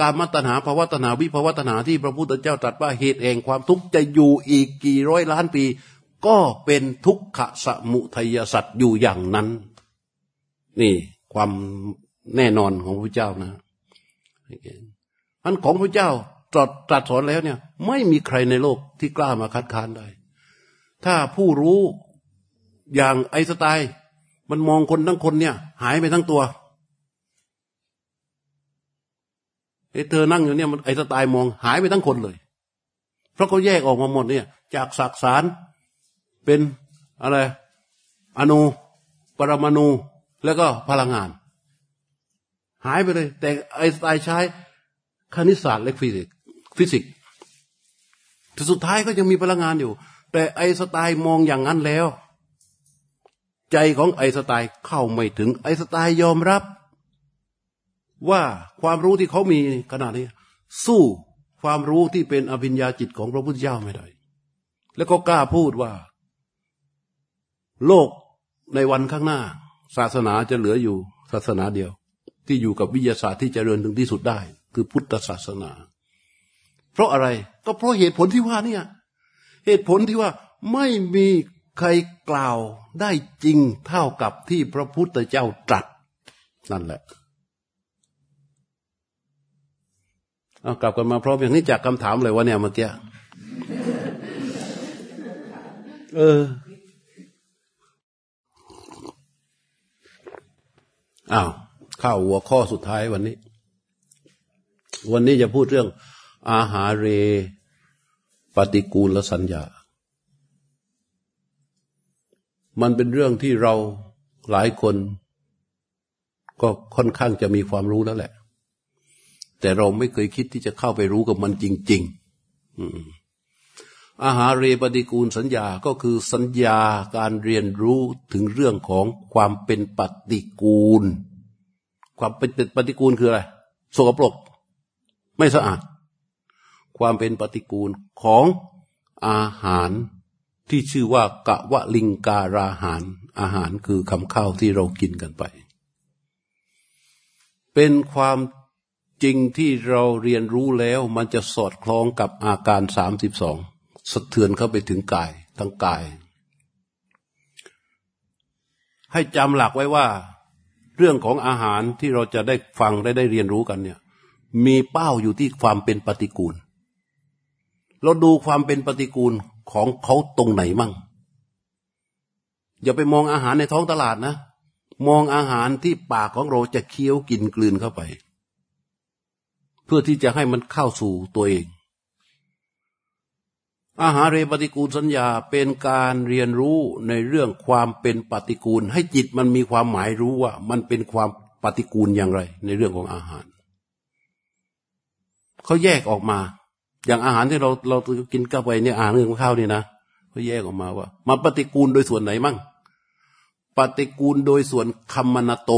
การมัตนาภาวะตนาวิภาวะตนาที่พระพุทธเจ้าตรัสว่าเหตุแห่งความทุกข์จะอยู่อีกกี่ร้อยล้านปี ก็เป็นทุกขสมุทัยสัตว์อยู่อย่างนั้น นี่ความแน่นอนของพระเจ้านะอันของพระเจ้าตรัสตรัสสอนแล้วเนี่ย ไม่มีใครในโลกที่กล้ามาคัดค้านได้ ถ้าผู้รู้อย่างไอสไตล์มันมองคนทั้งคนเนี่ย หายไปทั้งตัวไอ้เธอนั่งอยู่เนี่ยมันไอน์สไตน์มองหายไปทั้งคนเลย เพราะเขาแยกออกมาหมดเนี่ย จากสักสารเป็นอะไรอนุปรมาณูแล้วก็พลังงาน หายไปเลย แต่ไอน์สไตน์ใช้คณิตศาสตร์และฟิสิกส์ฟิสิกส์แต่สุดท้ายก็ยังมีพลังงานอยู่ แต่ไอน์สไตน์มองอย่างนั้นแล้ว ใจของไอสไตล์เข้าไม่ถึง ไอสไตล์ยอมรับ ว่าความรู้ที่เขามีขนาดนี้ สู้ความรู้ที่เป็นอภิญญาจิตของพระพุทธเจ้าไม่ได้ แล้วก็กล้าพูดว่า โลกในวันข้างหน้า ศาสนาจะเหลืออยู่ศาสนาเดียว ที่อยู่กับวิทยาศาสตร์ที่จเจริญถึงที่สุดได้ คือพุทธศาสนา เพราะอะไรก็เพราะเหตุผลที่ว่าเนี่ย เหตุผลที่ว่าไม่มีใครกล่าวได้จริงเท่ากับที่พระพุทธเจ้าตรัส นั่นแหละเอากลับกันมาพร้อมอย่างนี้จากคำถามเลยวะเนี่ยเมื่อกี้เอออ้าวเข้าหัวข้อสุดท้ายวันนี้ วันนี้จะพูดเรื่องอาหารเร ปฏิกูลสัญญา มันเป็นเรื่องที่เราหลายคน ก็ค่อนข้างจะมีความรู้แล้วแหละ แต่เราไม่เคยคิดที่จะเข้าไปรู้กับมันจริง ๆอาหารเรปฏิกูลสัญญาก็คือสัญญาการเรียนรู้ถึงเรื่องของความเป็นปฏิกูล ความเป็นปฏิกูลคืออะไรสกปรก ไม่สะอาด ความเป็นปฏิกูลของอาหารที่ชื่อว่ากะวะลิงการาหาร อาหารคือคำข้าวที่เรากินกันไป เป็นความจริงที่เราเรียนรู้แล้วมันจะสอดคล้องกับอาการสามสิบสองสะเทือนเข้าไปถึงกายทั้งกาย ให้จำหลักไว้ว่า เรื่องของอาหารที่เราจะได้ฟังได้ได้เรียนรู้กันเนี่ย มีเป้าอยู่ที่ความเป็นปฏิกูล เราดูความเป็นปฏิกูลของเขาตรงไหนมั่ง อย่าไปมองอาหารในท้องตลาดนะ มองอาหารที่ปากของเราจะเคี้ยวกินกลืนเข้าไป เพื่อที่จะให้มันเข้าสู่ตัวเอง อาหารเรปฏิกูลสัญญาเป็นการเรียนรู้ในเรื่องความเป็นปฏิกูล ให้จิตมันมีความหมายรู้ว่า มันเป็นความปฏิกูลอย่างไร ในเรื่องของอาหาร เขาแยกออกมา อย่างอาหารที่เราเรากินเข้าไปเนี่ยอาหารเรื่องข้าวนี่นะเขาแยกออกมาว่ามันปฏิกูลโดยส่วนไหนมั่งปฏิกูลโดยส่วนคัมมนาโต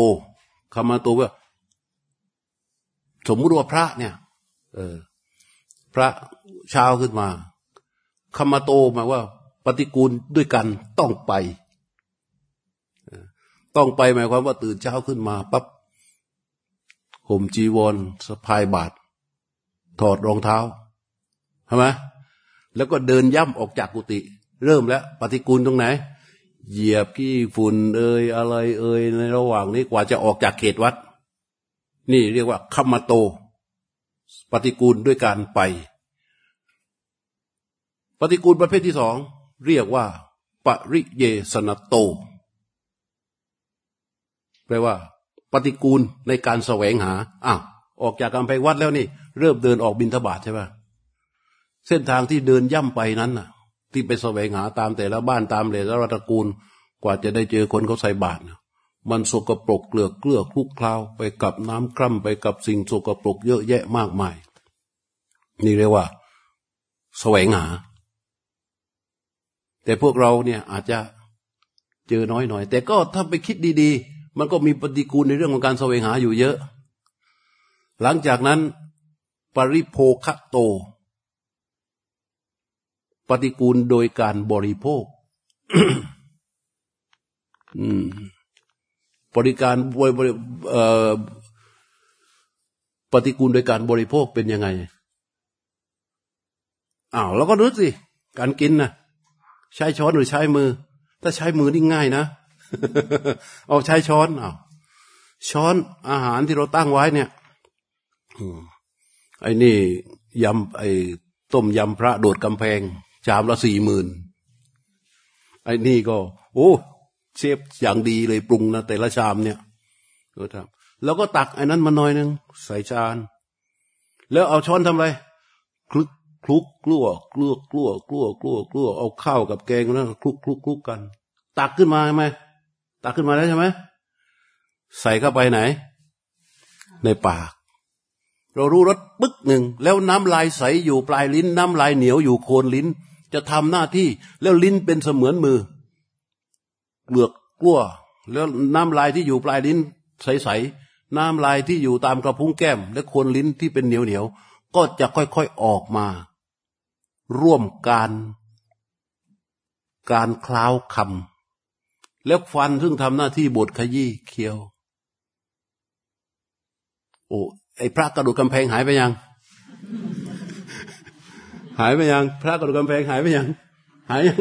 คัมมนาโตว่าสมมุติว่าพระเนี่ย เออ พระเช้าขึ้นมาคัมมาโตหมายว่า ปฏิกูลด้วยกันต้องไปต้องไปหมายความว่าตื่นเช้าขึ้นมาปั๊บห่มจีวรสะพายบาทถอดรองเท้า ใช่ไหมแล้วก็เดินย่ำออกจากกุฏิเริ่มแล้ว ปฏิกูลตรงไหน เหยียบขี้ฝุ่นเอ่ยอะไรเอ่ยในระหว่างนี้กว่าจะออกจากเขตวัด นี่เรียกว่าคัมมาโต ปฏิกูลด้วยการไป ปฏิกูลประเภทที่สองเรียกว่า ปริเยสนโต แปลว่า ปฏิกูลในการแสวงหาอ้าวออกจากกำแพงวัดแล้วนี่ เริ่มเดินออกบินทบาทใช่ไหม เส้นทางที่เดินย่ำไปนั้นน่ะ ที่ไปแสวงหาตามแต่ละบ้านตามแต่ละตระกูล กว่าจะได้เจอคนเขาใส่บาตรมันสกปรกเกลือเกลือคลุกคลาวไปกับน้ำคร่ำไปกับสิ่งสกปรกเยอะแยะมากมาย นี่เรียกว่าแสวงหา แต่พวกเราเนี่ยอาจจะเจอน้อยหน่อย แต่ก็ถ้าไปคิดดี ๆ มันก็มีปฏิกูลในเรื่องของการแสวงหาอยู่เยอะ หลังจากนั้น ปริโภคโต ปฏิกูลโดยการบริโภคบริการบริปฏิกูลโดยการบริโภคเป็นยังไง อ้าวเราก็รู้สิ การกินนะใช้ช้อนหรือใช้มือ ถ้าใช้มือนี่ง่ายนะ เอาใช้ช้อนอ้าวช้อนอาหารที่เราตั้งไว้เนี่ยไอ้นี่ยำไอ้ต้มยำพระโดดกำแพง ชามละสี่หมื่นไอ้นี่ก็ โอ้เชฟอย่างดีเลยปรุงนะแต่ละชามเนี่ยก็ทำแล้วก็ตักไอ้นั้นมาหน่อยนึงใส่ชาน แล้วเอาช้อนทำอะไรคลุกคลุกกลัวกลัวกลัวกลัวกลัวกลัวเอาข้าวกับแกงนั้นคลุกคลุกคลุกกัน ตักขึ้นมาใช่ไหมตักขึ้นมาแล้ใช่ไหมใส่เข้าไปไหน ในปาก เรารู้รสปึ๊กหนึ่งแล้วน้ำลายใสอยู่ปลายลิ้น น้ำลายเหนียวอยู่โคนลิ้น จะทำหน้าที่ แล้วลิ้นเป็นเสมือนมือเปลือกกลั้ว แล้วน้ำลายที่อยู่ปลายลิ้นใสๆน้ำลายที่อยู่ตามกระพุ้งแก้ม และโคนลิ้นที่เป็นเหนียวเหนียวก็จะค่อยๆออกมา ร่วมการการคล้าวคำแล้วฟันซึ่งทำหน้าที่บดขยี้เคี้ยว โอ้ไอพระกระดูกกำแพงหายไปยัง หายไปยัง พระกระดูกกำแพงหายไปยัง หายยัง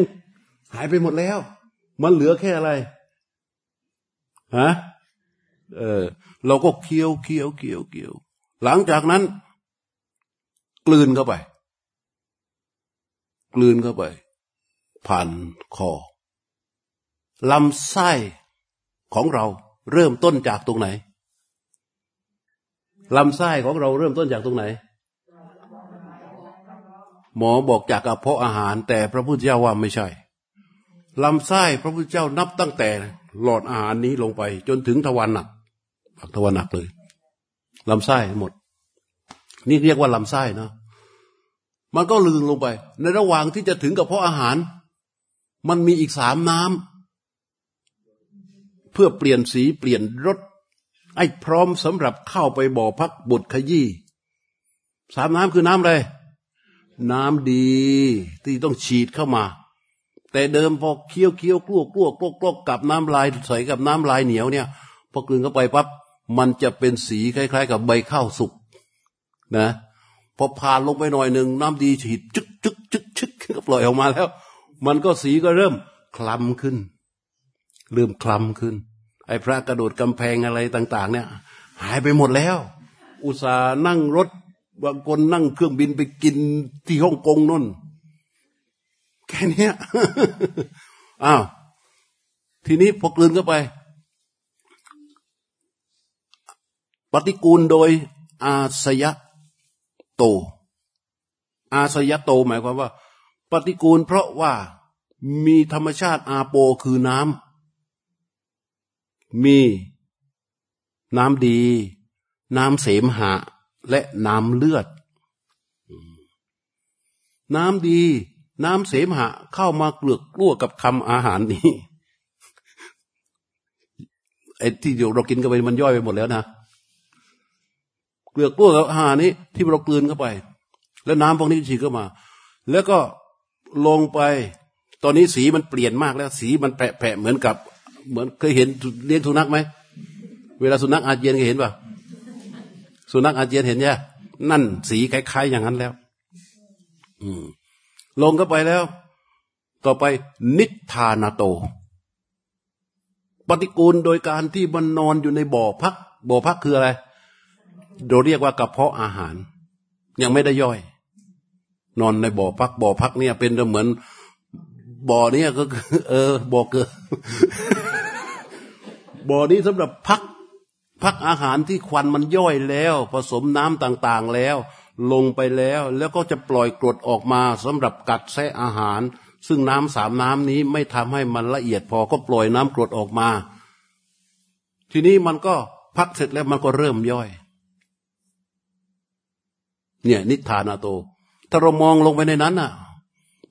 หายไปหมดแล้ว มันเหลือแค่อะไรฮะเออ เราก็เคี้ยวเคี้ยวเคี้ยวเคี้ยวหลังจากนั้น กลืนเข้าไป กลืนเข้าไป ผ่านคอลำไส้ของเราเริ่มต้นจากตรงไหนลำไส้ของเราเริ่มต้นจากตรงไหน หมอบอกจากกระเพาะอาหาร แต่พระพุทธเจ้าว่าไม่ใช่ลำไส้พระพุทธเจ้านับตั้งแต่หลอดอาหารนี้ลงไป จนถึงทวารหนักทวารหนักเลยลำไส้หมด นี่เรียกว่าลำไส้นะมันก็ลืนลงไป ในระหว่างที่จะถึงกระเพาะอาหาร มันมีอีกสามน้ำเพื่อเปลี่ยนสีเปลี่ยนรสไอ้พร้อมสำหรับเข้าไปบ่อพักบทขยี้สามน้ำคือน้ำอะไร น้ำดี ที่ต้องฉีดเข้ามา แต่เดิมพอเคี้ยวเคี้ยวกลัวกลัวกลัวกลัวกับน้ำลายใสกับน้ำลายเหนียวเนี่ยพอกลืนเข้าไปปั๊บมันจะเป็นสีคล้าย ๆ กับใบข้าวสุกนะพอผ่านลงไปหน่อยหนึ่งน้ำดีฉีดจึกจึกจึกจึกก็ปล่อยออกมาแล้ว มันก็สีก็เริ่มคล้ำขึ้น เริ่มคล้ำขึ้น ไอ้พระกระโดดกำแพงอะไรต่าง ๆ เนี่ย หายไปหมดแล้ว อุตส่าห์นั่งรถ บางคนนั่งเครื่องบินไปกินที่ฮ่องกงนั่นแค่นี้อ้าวทีนี้พอกลืนเข้าไป ปฏิกูลโดยอาสยะโต อาสยะโตหมายความว่า ปฏิกูลเพราะว่ามีธรรมชาติอาโปคือน้ำมีน้ำดี น้ำเสมหะ และน้ำเลือด น้ำดี น้ำเสมหะเข้ามาเกลือกกลั้วกับคำอาหารนี้ไอ้ที่เรากินกันไปมันย่อยไปหมดแล้วนะเกลือกกลั้วกับอาหารนี้ ที่เรากลืนเข้าไป แล้วน้ำพวกนี้ฉีดเข้ามา แล้วก็ลงไป ตอนนี้สีมันเปลี่ยนมากแล้ว สีมันแผะเหมือนกับ เหมือนเคยเห็นเลี้ยงสุนัขไหมเวลาสุนัขอาเจียนเคยเห็นป่ะ สุนัขอาเจียนเห็นใช่นั่นสีคล้ายๆอย่างนั้นแล้ว อืม ลงเข้าไปแล้ว ต่อไปนิทานาโต ปฏิกูลโดยการที่มันนอนอยู่ในบ่อพัก บ่อพักคืออะไรเราเรียกว่ากระเพาะอาหาร ยังไม่ได้ย่อย นอนในบ่อพัก บ่อพักเนี่ย เป็นเหมือน บ่อเนี่ยก็เออ บ่อเกิดบ่อนี้สำหรับพัก พักอาหารที่ควันมันย่อยแล้ว ผสมน้ำต่างๆแล้ว ลงไปแล้วแล้วก็จะปล่อยกรดออกมาสำหรับกัดแทะอาหาร ซึ่งน้ำสามน้ำนี้ไม่ทำให้มันละเอียดพอก็ปล่อยน้ำกรดออกมา ทีนี้มันก็พักเสร็จแล้วมันก็เริ่มย่อย เนี่ยนิทานาโต ถ้าเรามองลงไปในนั้นน่ะ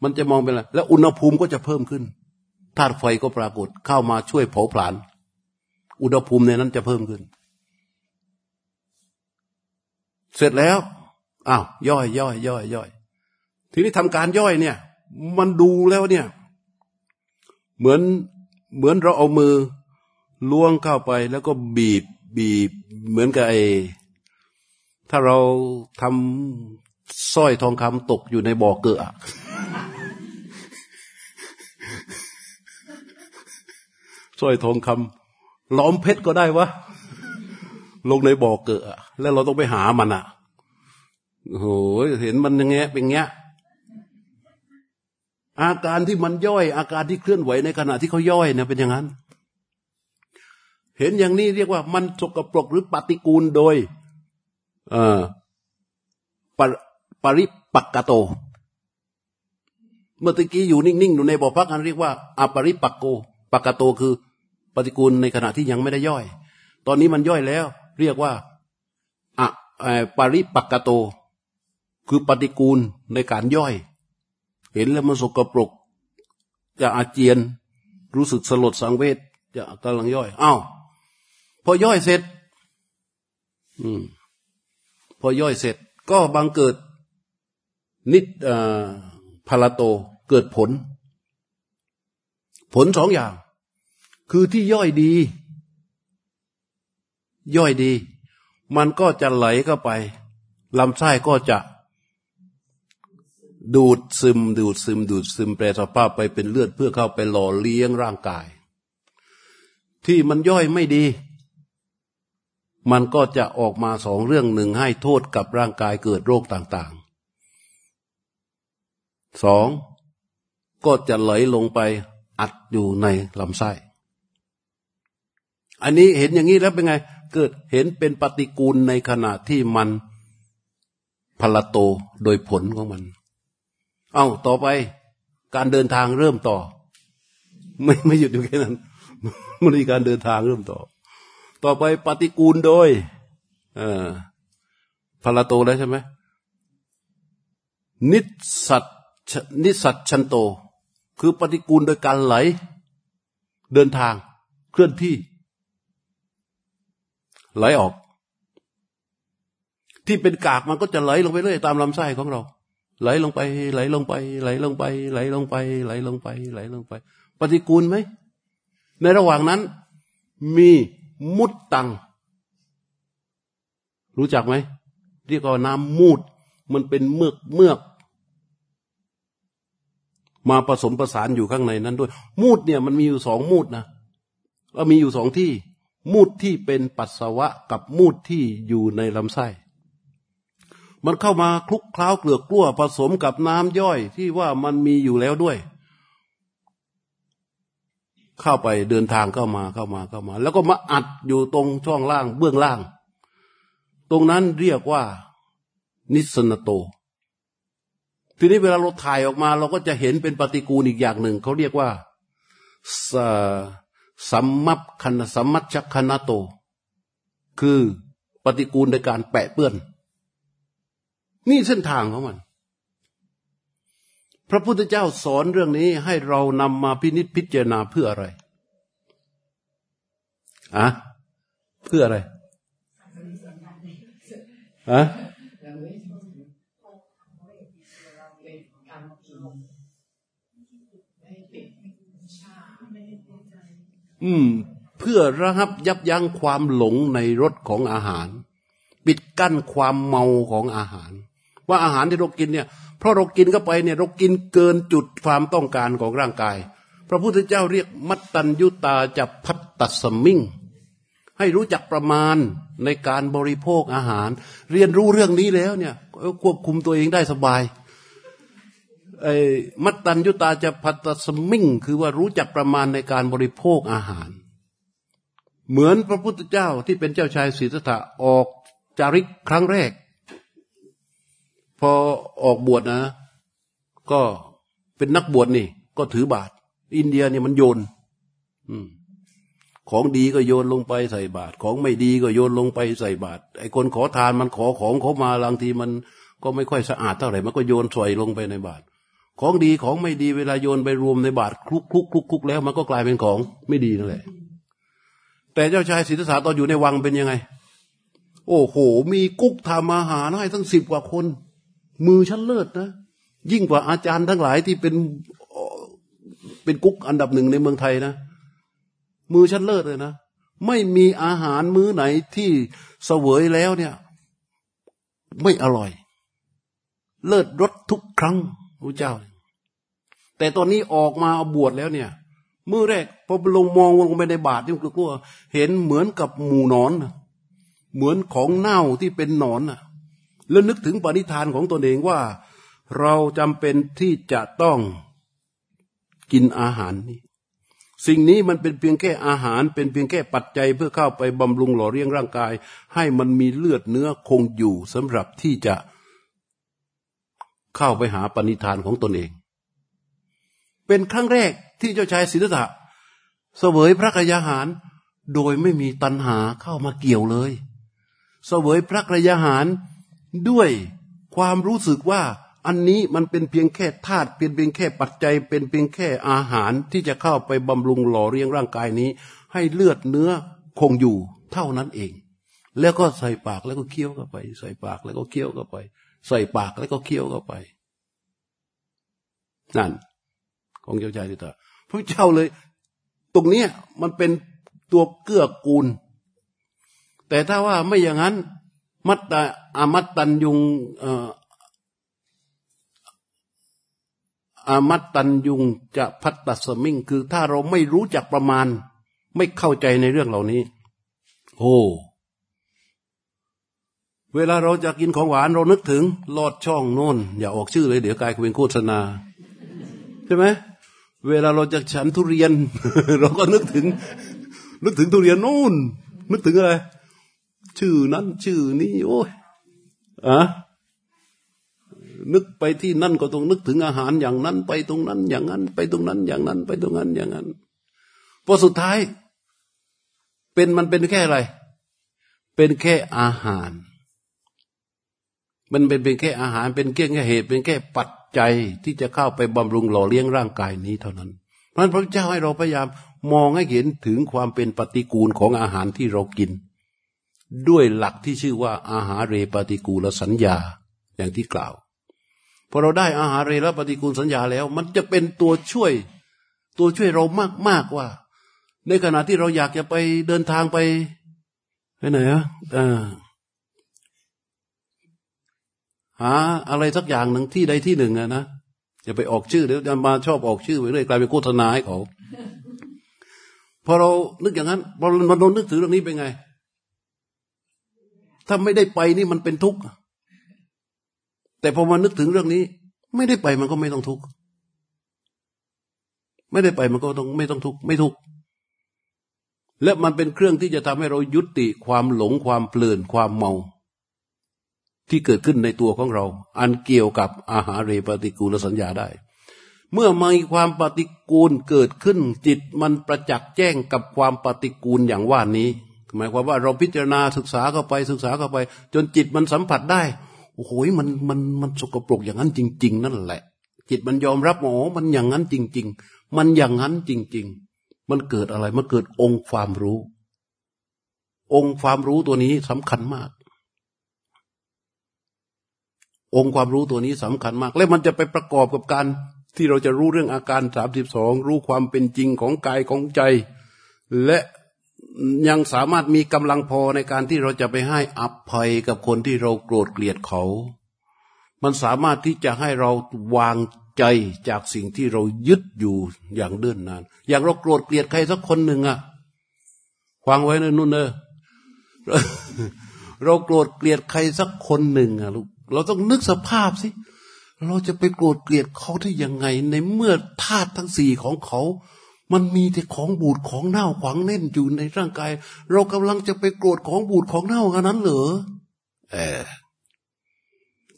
มันจะมองเป็นอะไรแล้วอุณหภูมิก็จะเพิ่มขึ้นธาตุไฟก็ปรากฏเข้ามาช่วยเผาผลาญ อุณหภูมิในนั้นจะเพิ่มขึ้น เสร็จแล้วอ้าวย่อยย่อยย่อยย่อยทีนี้ทำการย่อยเนี่ย มันดูแล้วเนี่ย เหมือนเหมือนเราเอามือล้วงเข้าไปแล้วก็บีบบีบเหมือนกับไอถ้าเราทำสร้อยทองคำตกอยู่ในบ่อเกลือสร้อยทองคำ ล้อมเพชรก็ได้วะลงในบ่อเกลือแล้วเราต้องไปหามันอะโอ้โหเห็นมันยังไงเป็นเงี้ย อาการที่มันย่อย อาการที่เคลื่อนไหวในขณะที่เขาย่อยเนี่ยเป็นอย่างนั้น เห็นอย่างนี้เรียกว่ามันสกปรกหรือปฏิกูลโดยเออปปริปักกโต เมื่อตะกี้อยู่นิ่งๆอยู่ในบ่อพักกันเรียกว่าอปริปักโกปักกโตคือ ปฏิกูลในขณะที่ยังไม่ได้ย่อย ตอนนี้มันย่อยแล้ว เรียกว่าอะปริปักกโต คือปฏิกูลในการย่อย เห็นแล้วมันสกปรก จะอาเจียน รู้สึกสลดสังเวชจะกำลังย่อยอ้าวพอย่อยเสร็จ อืม พอย่อยเสร็จ ก็บังเกิด นิดพาลาโตเกิดผล ผลสองอย่าง คือที่ย่อยดี ย่อยดี มันก็จะไหลเข้าไปลำไส้ก็จะ ดูดซึม ดูดซึม ดูดซึมแปรสภาพไปเป็นเลือดเพื่อเข้าไปหล่อเลี้ยงร่างกาย ที่มันย่อยไม่ดี มันก็จะออกมาสองเรื่องหนึ่งให้โทษกับร่างกายเกิดโรคต่างๆสองก็จะไหลลงไปอัดอยู่ในลำไส้ อันนี้เห็นอย่างนี้แล้วเป็นไง เกิดเห็นเป็นปฏิกูลในขณะที่มันพลโตโดยผลของมัน เอา้าต่อไปการเดินทางเริ่มต่อ ไม่ไม่หยุดอยู่แค่นั้น มันมีการเดินทางเริ่มต่อ ต่อไปปฏิกูลโดยเออพลโตแล้วใช่ไหมนิสัตนิสัตชันโต คือปฏิกูลโดยการไหล เดินทางเคลื่อนที่ ไหลออก ที่เป็นกากมันก็จะไหลลงไปเรื่อยตามลำไส้ของเรา ไหลลงไป ไหลลงไป ไหลลงไป ไหลลงไป ไหลลงไป ไหลลงไป ปฏิกูลไหม ในระหว่างนั้น มีมุตตัง รู้จักไหมเรียกว่าน้ำมูด มันเป็นเมือกเมือกมาผสมประสานอยู่ข้างในนั้นด้วย มูดเนี่ยมันมีอยู่สองมูดนะก็มีอยู่สองที่ มูดที่เป็นปัสสาวะกับมูดที่อยู่ในลำไส้ มันเข้ามาคลุกเคล้าเกลือกกล้วผสมกับน้ำย่อยที่ว่ามันมีอยู่แล้วด้วย เข้าไปเดินทางเข้ามาเข้ามาเข้ามา แล้วก็มาอัดอยู่ตรงช่องล่างเบื้องล่าง ตรงนั้นเรียกว่า นิสนโต ทีนี้เวลาเราถ่ายออกมา เราก็จะเห็นเป็นปฏิกูลอีกอย่างหนึ่งเขาเรียกว่าสั มมัปคณสัมมัชคณโต คือปฏิกูลในการแปะเปื้อน นี่เส้นทางของมัน พระพุทธเจ้าสอนเรื่องนี้ให้เรานำมาพินิจพิจารณาเพื่ออะไรอะเพื่ออะไรอะ อืม เพื่อระหับยับยั้งความหลงในรสของอาหาร ปิดกั้นความเมาของอาหาร ว่าอาหารที่เรากินเนี่ยเพราะเรากินเข้าไปเนี่ยเรากินเกินจุดความต้องการของร่างกาย พระพุทธเจ้าเรียกมัตตัญยุตาจะพัตตสมิงให้รู้จักประมาณในการบริโภคอาหาร เรียนรู้เรื่องนี้แล้วเนี่ยควบคุมตัวเองได้สบาย มัตตัญยุตาจะพัตสมิงคือว่ารู้จักประมาณในการบริโภคอาหาร เหมือนพระพุทธเจ้าที่เป็นเจ้าชายสิทธัตถะออกจาริกครั้งแรก พอออกบวชนะ ก็เป็นนักบวชนี่ ก็ถือบาตรอินเดียเนี่ยมันโยนของดีก็โยนลงไปใส่บาตรของไม่ดีก็โยนลงไปใส่บาตรไอ้คนขอทานมันขอของเขามาบางทีมันก็ไม่ค่อยสะอาดเท่าไหร่มันก็โยนสวยลงไปในบาตร ของดีของไม่ดีเวลาโยนไปรวมในบาตรคลุกคลุกคลุกคลุกแล้ว มันก็กลายเป็นของไม่ดีนั่นแหละ แต่เจ้าชายสิทธัตถะตอนอยู่ในวังเป็นยังไง โอ้โห มีกุ๊กทำอาหารให้ทั้งสิบกว่าคน มือชั้นเลิศนะ ยิ่งกว่าอาจารย์ทั้งหลายที่เป็นเป็นกุ๊กอันดับหนึ่งในเมืองไทยนะ มือชั้นเลิศเลยนะ ไม่มีอาหารมื้อไหนที่เสวยแล้วเนี่ย ไม่อร่อย เลิศรสทุกครั้ง ระเจ้า แต่ตอนนี้ออกมาบวชแล้วเนี่ยมื่อแรกพอลงมองลงไปในบาทที่กลัวเห็นเหมือนกับหมูนอน เหมือนของเน่าที่เป็นหนอนแล้วนึกถึงปณิธานของตนเองว่า เราจำเป็นที่จะต้องกินอาหารนี้ สิ่งนี้มันเป็นเพียงแค่อาหาร เป็นเพียงแค่ปัจจัยเพื่อเข้าไปบำรุงหล่อเลี้ยงร่างกาย ให้มันมีเลือดเนื้อคงอยู่สำหรับที่จะ เข้าไปหาปณิธานของตนเอง เป็นครั้งแรกที่เจ้าชายสิทธัตถะเสวยพระกยาหาร โดยไม่มีตัณหาเข้ามาเกี่ยวเลย เสวยพระกยาหารด้วยความรู้สึกว่าอันนี้มันเป็นเพียงแค่ธาตุเป็นเพียงแค่ปัจจัย เป็นเพียงแค่อาหารที่จะเข้าไปบำรุงหล่อเลี้ยงร่างกายนี้ ให้เลือดเนื้อคงอยู่เท่านั้นเอง แล้วก็ใส่ปากแล้วก็เคี้ยวเข้าไป ใส่ปากแล้วก็เคี้ยวเข้าไป ใส่ปากแล้วก็เคี้ยวเข้าไป นั่น ของเจ้าชายสิทธาพระเจ้าเลย ตรงเนี้ยมันเป็นตัวเกื้อกูล แต่ถ้าว่าไม่อย่างนั้น มัตตาอามัตตันยุงอามัตตันยุงจะพัตตสมิงคือถ้าเราไม่รู้จักประมาณ ไม่เข้าใจในเรื่องเหล่านี้ โอ้ เวลาเราจะกินของหวานเรานึกถึงลอดช่องโน่น อย่าออกชื่อเลย เดี๋ยวกลายเป็นโฆษณา ใช่ไหมเวลาเราจะฉันทุเรียน เราก็นึกถึง นึกถึงทุเรียนโน่น นึกถึงอะไร ชื่อนั้นชื่อนี้โอ้ยอะนึกไปที่นั่นก็ต้องนึกถึงอาหารอย่างนั้น ไปตรงนั้น อย่างนั้น ไปตรงนั้น อย่างนั้น ไปตรงนั้นอย่างนั้นพอสุดท้าย เป็นมันเป็นแค่อะไร เป็นแค่อาหาร มันเป็นเป็นแค่อาหารเป็นแค่เหตุ เป็นแค่ปัจจัยที่จะเข้าไปบำรุงหล่อเลี้ยงร่างกายนี้เท่านั้น เพราะพระเจ้าให้เราพยายามมองให้เห็นถึงความเป็นปฏิกูลของอาหารที่เรากิน ด้วยหลักที่ชื่อว่าอาหารเรปฏิกูลสัญญาอย่างที่กล่าวพอเราได้อาหารเรและปฏิกูลสัญญาแล้ว มันจะเป็นตัวช่วย ตัวช่วยเรามากๆว่า ในขณะที่เราอยากจะไปเดินทางไปไปไหนอะอ่า หาอะไรสักอย่างหนึ่งที่ใดที่หนึ่งอะนะอย่าไปออกชื่อเดี๋ยวจะมาชอบออกชื่อไปเรื่อยกลายเป็นโฆษณาให้เขาพอเรานึกอย่างนั้นพอเรานึกถึงเรื่องนี้เป็นไง ถ้าไม่ได้ไปนี่มันเป็นทุกข์แต่พอมานึกถึงเรื่องนี้ ไม่ได้ไปมันก็ไม่ต้องทุกข์ไม่ได้ไปมันก็ต้องไม่ต้องทุกข์ไม่ทุกข์และมันเป็นเครื่องที่จะทำให้เรายุติความหลงความเพลินความเมา ที่เกิดขึ้นในตัวของเรา อันเกี่ยวกับอาหารเรปฏิกูลสัญญาได้ เมื่อมีความปฏิกูลเกิดขึ้น จิตมันประจักษ์แจ้งกับความปฏิกูลอย่างว่านี้ หมายความว่าเราพิจารณาศึกษาเข้าไปศึกษาเข้าไป จนจิตมันสัมผัสได้โอ้โหมันมันมันสกปรกอย่างนั้นจริง ๆ นั่นแหละ จิตมันยอมรับโอ้มันอย่างนั้นจริง ๆ มันอย่างนั้นจริง ๆ มันเกิดอะไรมันเกิดองค์ความรู้ องค์ความรู้ตัวนี้สำคัญมาก องค์ความรู้ตัวนี้สำคัญมาก และมันจะไปประกอบกับการที่เราจะรู้เรื่องอาการสามสิบสองรู้ความเป็นจริงของกายของใจ และยังสามารถมีกำลังพอในการที่เราจะไปให้อภัยกับคนที่เราโกรธเกลียดเขา มันสามารถที่จะให้เราวางใจจากสิ่งที่เรายึดอยู่อย่างเดินนาน อย่างเราโกรธเกลียดใครสักคนหนึ่งอะฟังไว้นะนุ่นเนอะเราโกรธเกลียดใครสักคนหนึ่งอะลูก เราต้องนึกสภาพสิ เราจะไปโกรธเกลียดเขาได้ยังไง ในเมื่อธาตุทั้งสี่ของเขา มันมีแต่ของบูดของเน่าขวางแน่นอยู่ในร่างกาย เรากำลังจะไปโกรธของบูดของเน่ากันนั้นเหรอเออ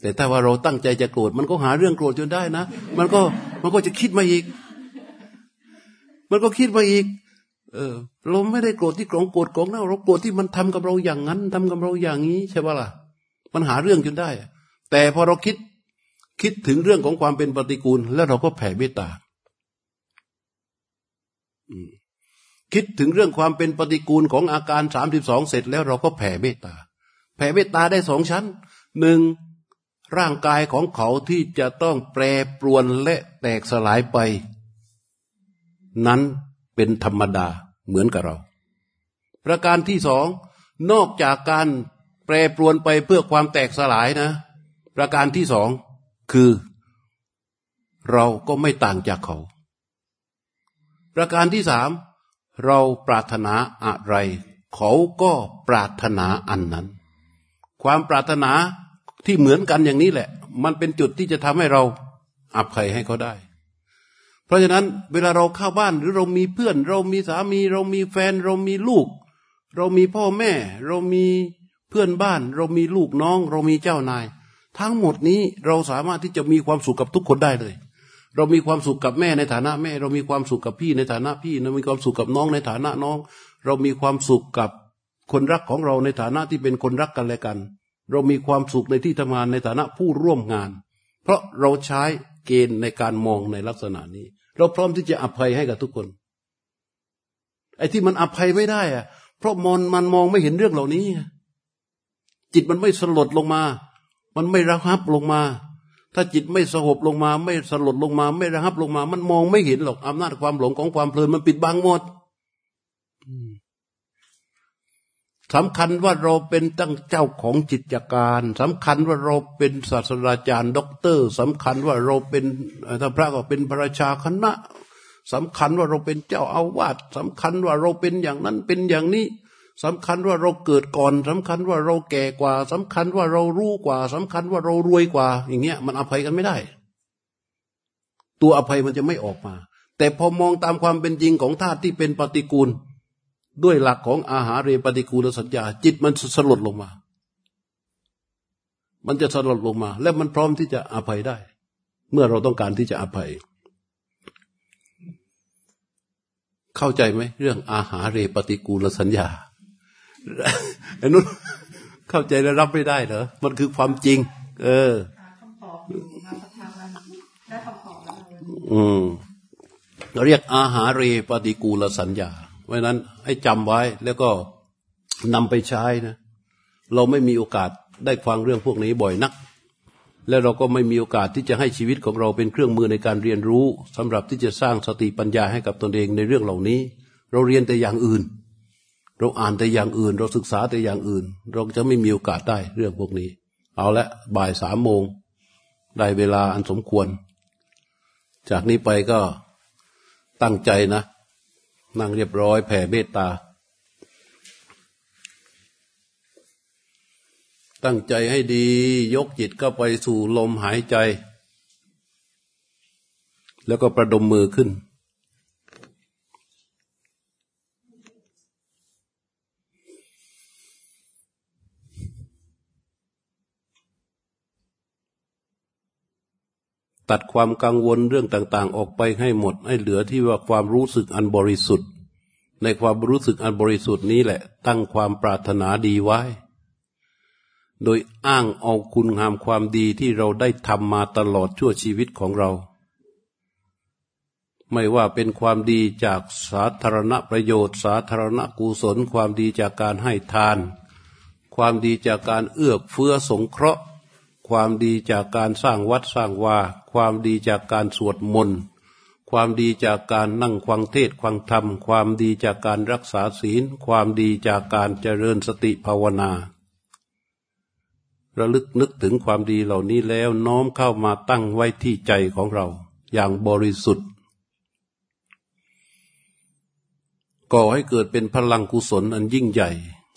แต่ถ้าว่าเราตั้งใจจะโกรธมันก็หาเรื่องโกรธจนได้นะ มันก็มันก็จะคิดมาอีก มันก็คิดมาอีก เออ เราไม่ได้โกรธที่กองโกรธของเราเราโกรธที่มันทำกับเราอย่างนั้นทำกับเราอย่างนี้ใช่ปะล่ะ มันหาเรื่องจนได้ แต่พอเราคิดคิดถึงเรื่องของความเป็นปฏิกูล แล้วเราก็แผ่เมตตาคิดถึงเรื่องความเป็นปฏิกูลของอาการสามสิบสองเสร็จแล้วเราก็แผ่เมตตา แผ่เมตตาได้สองชั้นหนึ่งร่างกายของเขาที่จะต้องแปรปรวนและแตกสลายไป นั้นเป็นธรรมดาเหมือนกับเรา ประการที่สองนอกจากการแปรปรวนไปเพื่อความแตกสลายนะ ประการที่สองคือ เราก็ไม่ต่างจากเขา ประการที่สามเราปรารถนาอะไร เขาก็ปรารถนาอันนั้น ความปรารถนาที่เหมือนกันอย่างนี้แหละ มันเป็นจุดที่จะทำให้เราอภัยให้เขาได้ เพราะฉะนั้นเวลาเราเข้าบ้านหรือเรามีเพื่อน เรามีสามี เรามีแฟน เรามีลูก เรามีพ่อแม่ เรามีเพื่อนบ้าน เรามีลูกน้อง เรามีเจ้านาย ทั้งหมดนี้เราสามารถที่จะมีความสุขกับทุกคนได้เลย เรามีความสุขกับแม่ในฐานะแม่ เรามีความสุขกับพี่ในฐานะพี่เรามีความสุขกับน้องในฐานะน้อง เรามีความสุขกับคนรักของเราในฐานะที่เป็นคนรักกันและกัน เรามีความสุขในที่ทำงานในฐานะผู้ร่วมงาน เพราะเราใช้เกณฑ์ในการมองในลักษณะนี้ เราพร้อมที่จะอภัยให้กับทุกคน ไอ้ที่มันอภัยไม่ได้อะเพราะมอนมันมองไม่เห็นเรื่องเหล่านี้ จิตมันไม่สลดลงมา มันไม่ระหับลงมา ถ้าจิตไม่สงบลงมา ไม่สลดลงมา ไม่ระหับลงมา มันมองไม่เห็นหรอกอำนาจความหลงของความเพลินมันปิดบังหมดสำคัญว่าเราเป็นตั้งเจ้าของจิตการสำคัญว่าเราเป็นศาสตราจารย์ด็อกเตอร์สำคัญว่าเราเป็นถ้าพระก็เป็นพระราชาคณะสำคัญว่าเราเป็นเจ้าอาวาสสำคัญว่าเราเป็นอย่างนั้นเป็นอย่างนี้ สำคัญว่าเราเกิดก่อนสำคัญว่าเราแก่กว่าสำคัญว่าเรารู้กว่าสำคัญว่าเรารวยกว่า อย่างเงี้ย มันอภัยกันไม่ได้ ตัวอภัยมันจะไม่ออกมา แต่พอมองตามความเป็นจริงของธาตุที่เป็นปฏิกูล ด้วยหลักของอาหารเรปฏิกูลสัญญา จิตมันสลดลงมา มันจะสลดลงมา และมันพร้อมที่จะอภัยได้ เมื่อเราต้องการที่จะอภัย เข้าใจไหมเรื่องอาหารเรปฏิกูลสัญญา อ้นุนเข้าใจและรับไม่ได้เหรอ มันคือความจริง เอออืมเราเรียกอาหารเรปฏิกูลสัญญา เพราะนั้นให้จำไว้แล้วก็นำไปใช้นะ เราไม่มีโอกาสได้ฟังเรื่องพวกนี้บ่อยนัก และเราก็ไม่มีโอกาสที่จะให้ชีวิตของเราเป็นเครื่องมือในการเรียนรู้สำหรับที่จะสร้างสติปัญญาให้กับตนเองในเรื่องเหล่านี้ เราเรียนแต่อย่างอื่น เราอ่านแต่อย่างอื่น เราศึกษาแต่อย่างอื่น เราจะไม่มีโอกาสได้เรื่องพวกนี้ เอาละบ่ายสามโมงได้เวลาอันสมควร จากนี้ไปก็ตั้งใจนะ นั่งเรียบร้อยแผ่เมตตา ตั้งใจให้ดียกจิตก็ไปสู่ลมหายใจ แล้วก็ประดมมือขึ้น ตัดความกังวลเรื่องต่าง ๆ ออกไปให้หมด ให้เหลือที่ว่าความรู้สึกอันบริสุทธิ์ ในความรู้สึกอันบริสุทธิ์นี้แหละ ตั้งความปรารถนาดีไว้ โดยอ้างเอาคุณงามความดีที่เราได้ทำมาตลอดชั่วชีวิตของเรา ไม่ว่าเป็นความดีจากสาธารณประโยชน์ สาธารณกุศล ความดีจากการให้ทาน ความดีจากการเอื้อเฟื้อสงเคราะห์ ความดีจากการสร้างวัดสร้างวา ความดีจากการสวดมนต์ ความดีจากการนั่งควังเทศควังธรรม ความดีจากการรักษาศีล ความดีจากการเจริญสติภาวนา ระลึกนึกถึงความดีเหล่านี้แล้วน้อมเข้ามาตั้งไว้ที่ใจของเรา อย่างบริสุทธิ์ ก่อให้เกิดเป็นพลังกุศลอันยิ่งใหญ่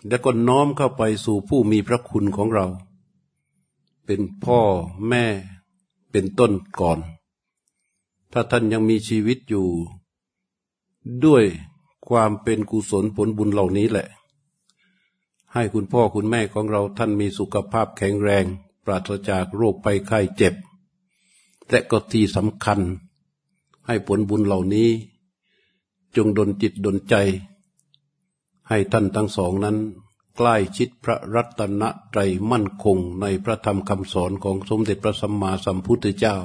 และก็น้อมเข้าไปสู่ผู้มีพระคุณของเรา เป็นพ่อแม่เป็นต้นก่อน ถ้าท่านยังมีชีวิตอยู่ ด้วยความเป็นกุศลผลบุญเหล่านี้แหละ ให้คุณพ่อคุณแม่ของเราท่านมีสุขภาพแข็งแรง ปราศจากโรคไปไข้เจ็บ และก็ที่สำคัญ ให้ผลบุญเหล่านี้ จงดลจิตดลใจ ให้ท่านทั้งสองนั้น ใกล้ชิดพระรัตนตรัยมั่นคงในพระธรรมคำสอนของสมเด็จพระสัมมาสัมพุทธเจ้า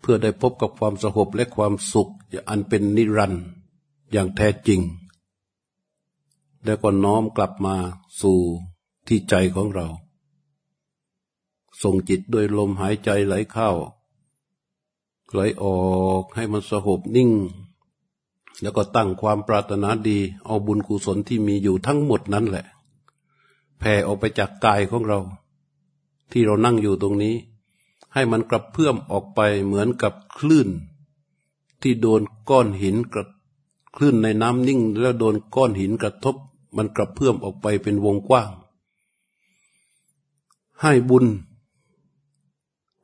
เพื่อได้พบกับความสงบและความสุขอันเป็นนิรันด์อย่างแท้จริง แล้วก็น้อมกลับมาสู่ที่ใจของเรา ส่งจิตด้วยลมหายใจไหลเข้าไหลออกให้มันสงบนิ่ง แล้วก็ตั้งความปรารถนาดี เอาบุญกุศลที่มีอยู่ทั้งหมดนั้นแหละ แผ่ออกไปจากกายของเรา ที่เรานั่งอยู่ตรงนี้ ให้มันกระเพื่อมออกไปเหมือนกับคลื่น ที่โดนก้อนหินกระคลื่นในน้ำนิ่ง แล้วโดนก้อนหินกระทบ มันกระเพื่อมออกไปเป็นวงกว้าง ให้บุญ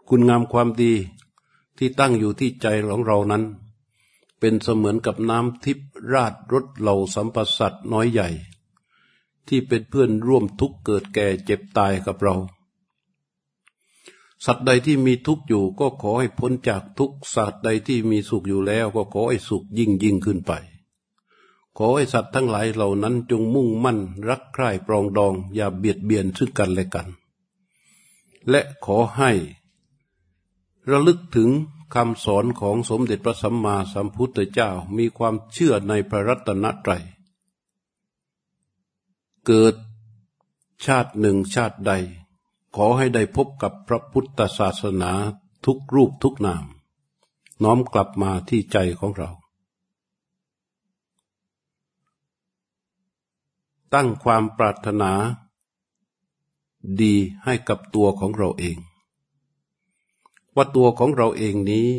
คุณงามความดีที่ตั้งอยู่ที่ใจของเรานั้น เป็นเสมือนกับน้ำทิพราดรถเหล่าสัมปสัตน้อยใหญ่ ที่เป็นเพื่อนร่วมทุกข์เกิดแก่เจ็บตายกับเรา สัตว์ใดที่มีทุกข์อยู่ก็ขอให้พ้นจากทุกข์สัตว์ใดที่มีสุขอยู่แล้วก็ขอให้สุขยิ่งยิ่งขึ้นไป ขอให้สัตว์ทั้งหลายเหล่านั้นจงมุ่งมั่นรักใคร่ปรองดอง อย่าเบียดเบียนซึ่งกันและกัน และขอให้ ระลึกถึงคำสอนของสมเด็จพระสัมมาสัมพุทธเจ้ามีความเชื่อในพระรัตนตรัย เกิดชาติหนึ่งชาติใด ขอให้ได้พบกับพระพุทธศาสนาทุกรูปทุกนาม น้อมกลับมาที่ใจของเรา ตั้งความปรารถนา ดีให้กับตัวของเราเอง ว่าตัวของเราเองนี้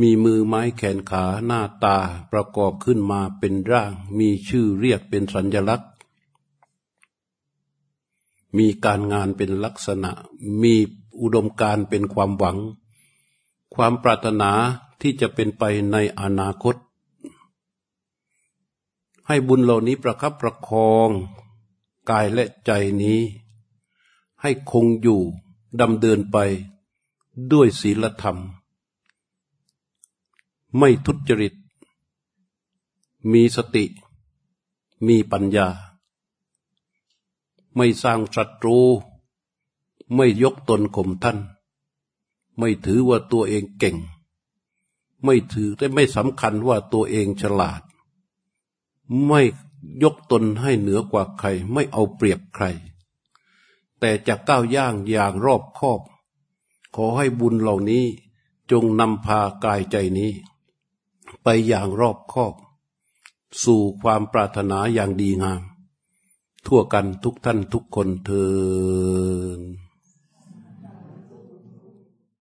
มีมือไม้แขนขาหน้าตาประกอบขึ้นมาเป็นร่าง มีชื่อเรียกเป็นสัญญลักษณ มีการงานเป็นลักษณะ มีอุดมการเป็นความหวัง ความปรารถนาที่จะเป็นไปในอนาคต ให้บุญเหล่านี้ประคับประคองกายและใจนี้ ให้คงอยู่ดำเดินไปด้วยศีลธรรม ไม่ทุจริต มีสติ มีปัญญา ไม่สร้างศัตรู ไม่ยกตนข่มท่าน ไม่ถือว่าตัวเองเก่ง ไม่ถือแต่ไม่สำคัญว่าตัวเองฉลาด ไม่ยกตนให้เหนือกว่าใคร ไม่เอาเปรียบใคร แต่จะก้าวย่างอย่างรอบคอบ ขอให้บุญเหล่านี้จงนำพากายใจนี้ ไปอย่างรอบคอบ สู่ความปรารถนาอย่างดีงาม ทั่วกันทุกท่านทุกคนเทอ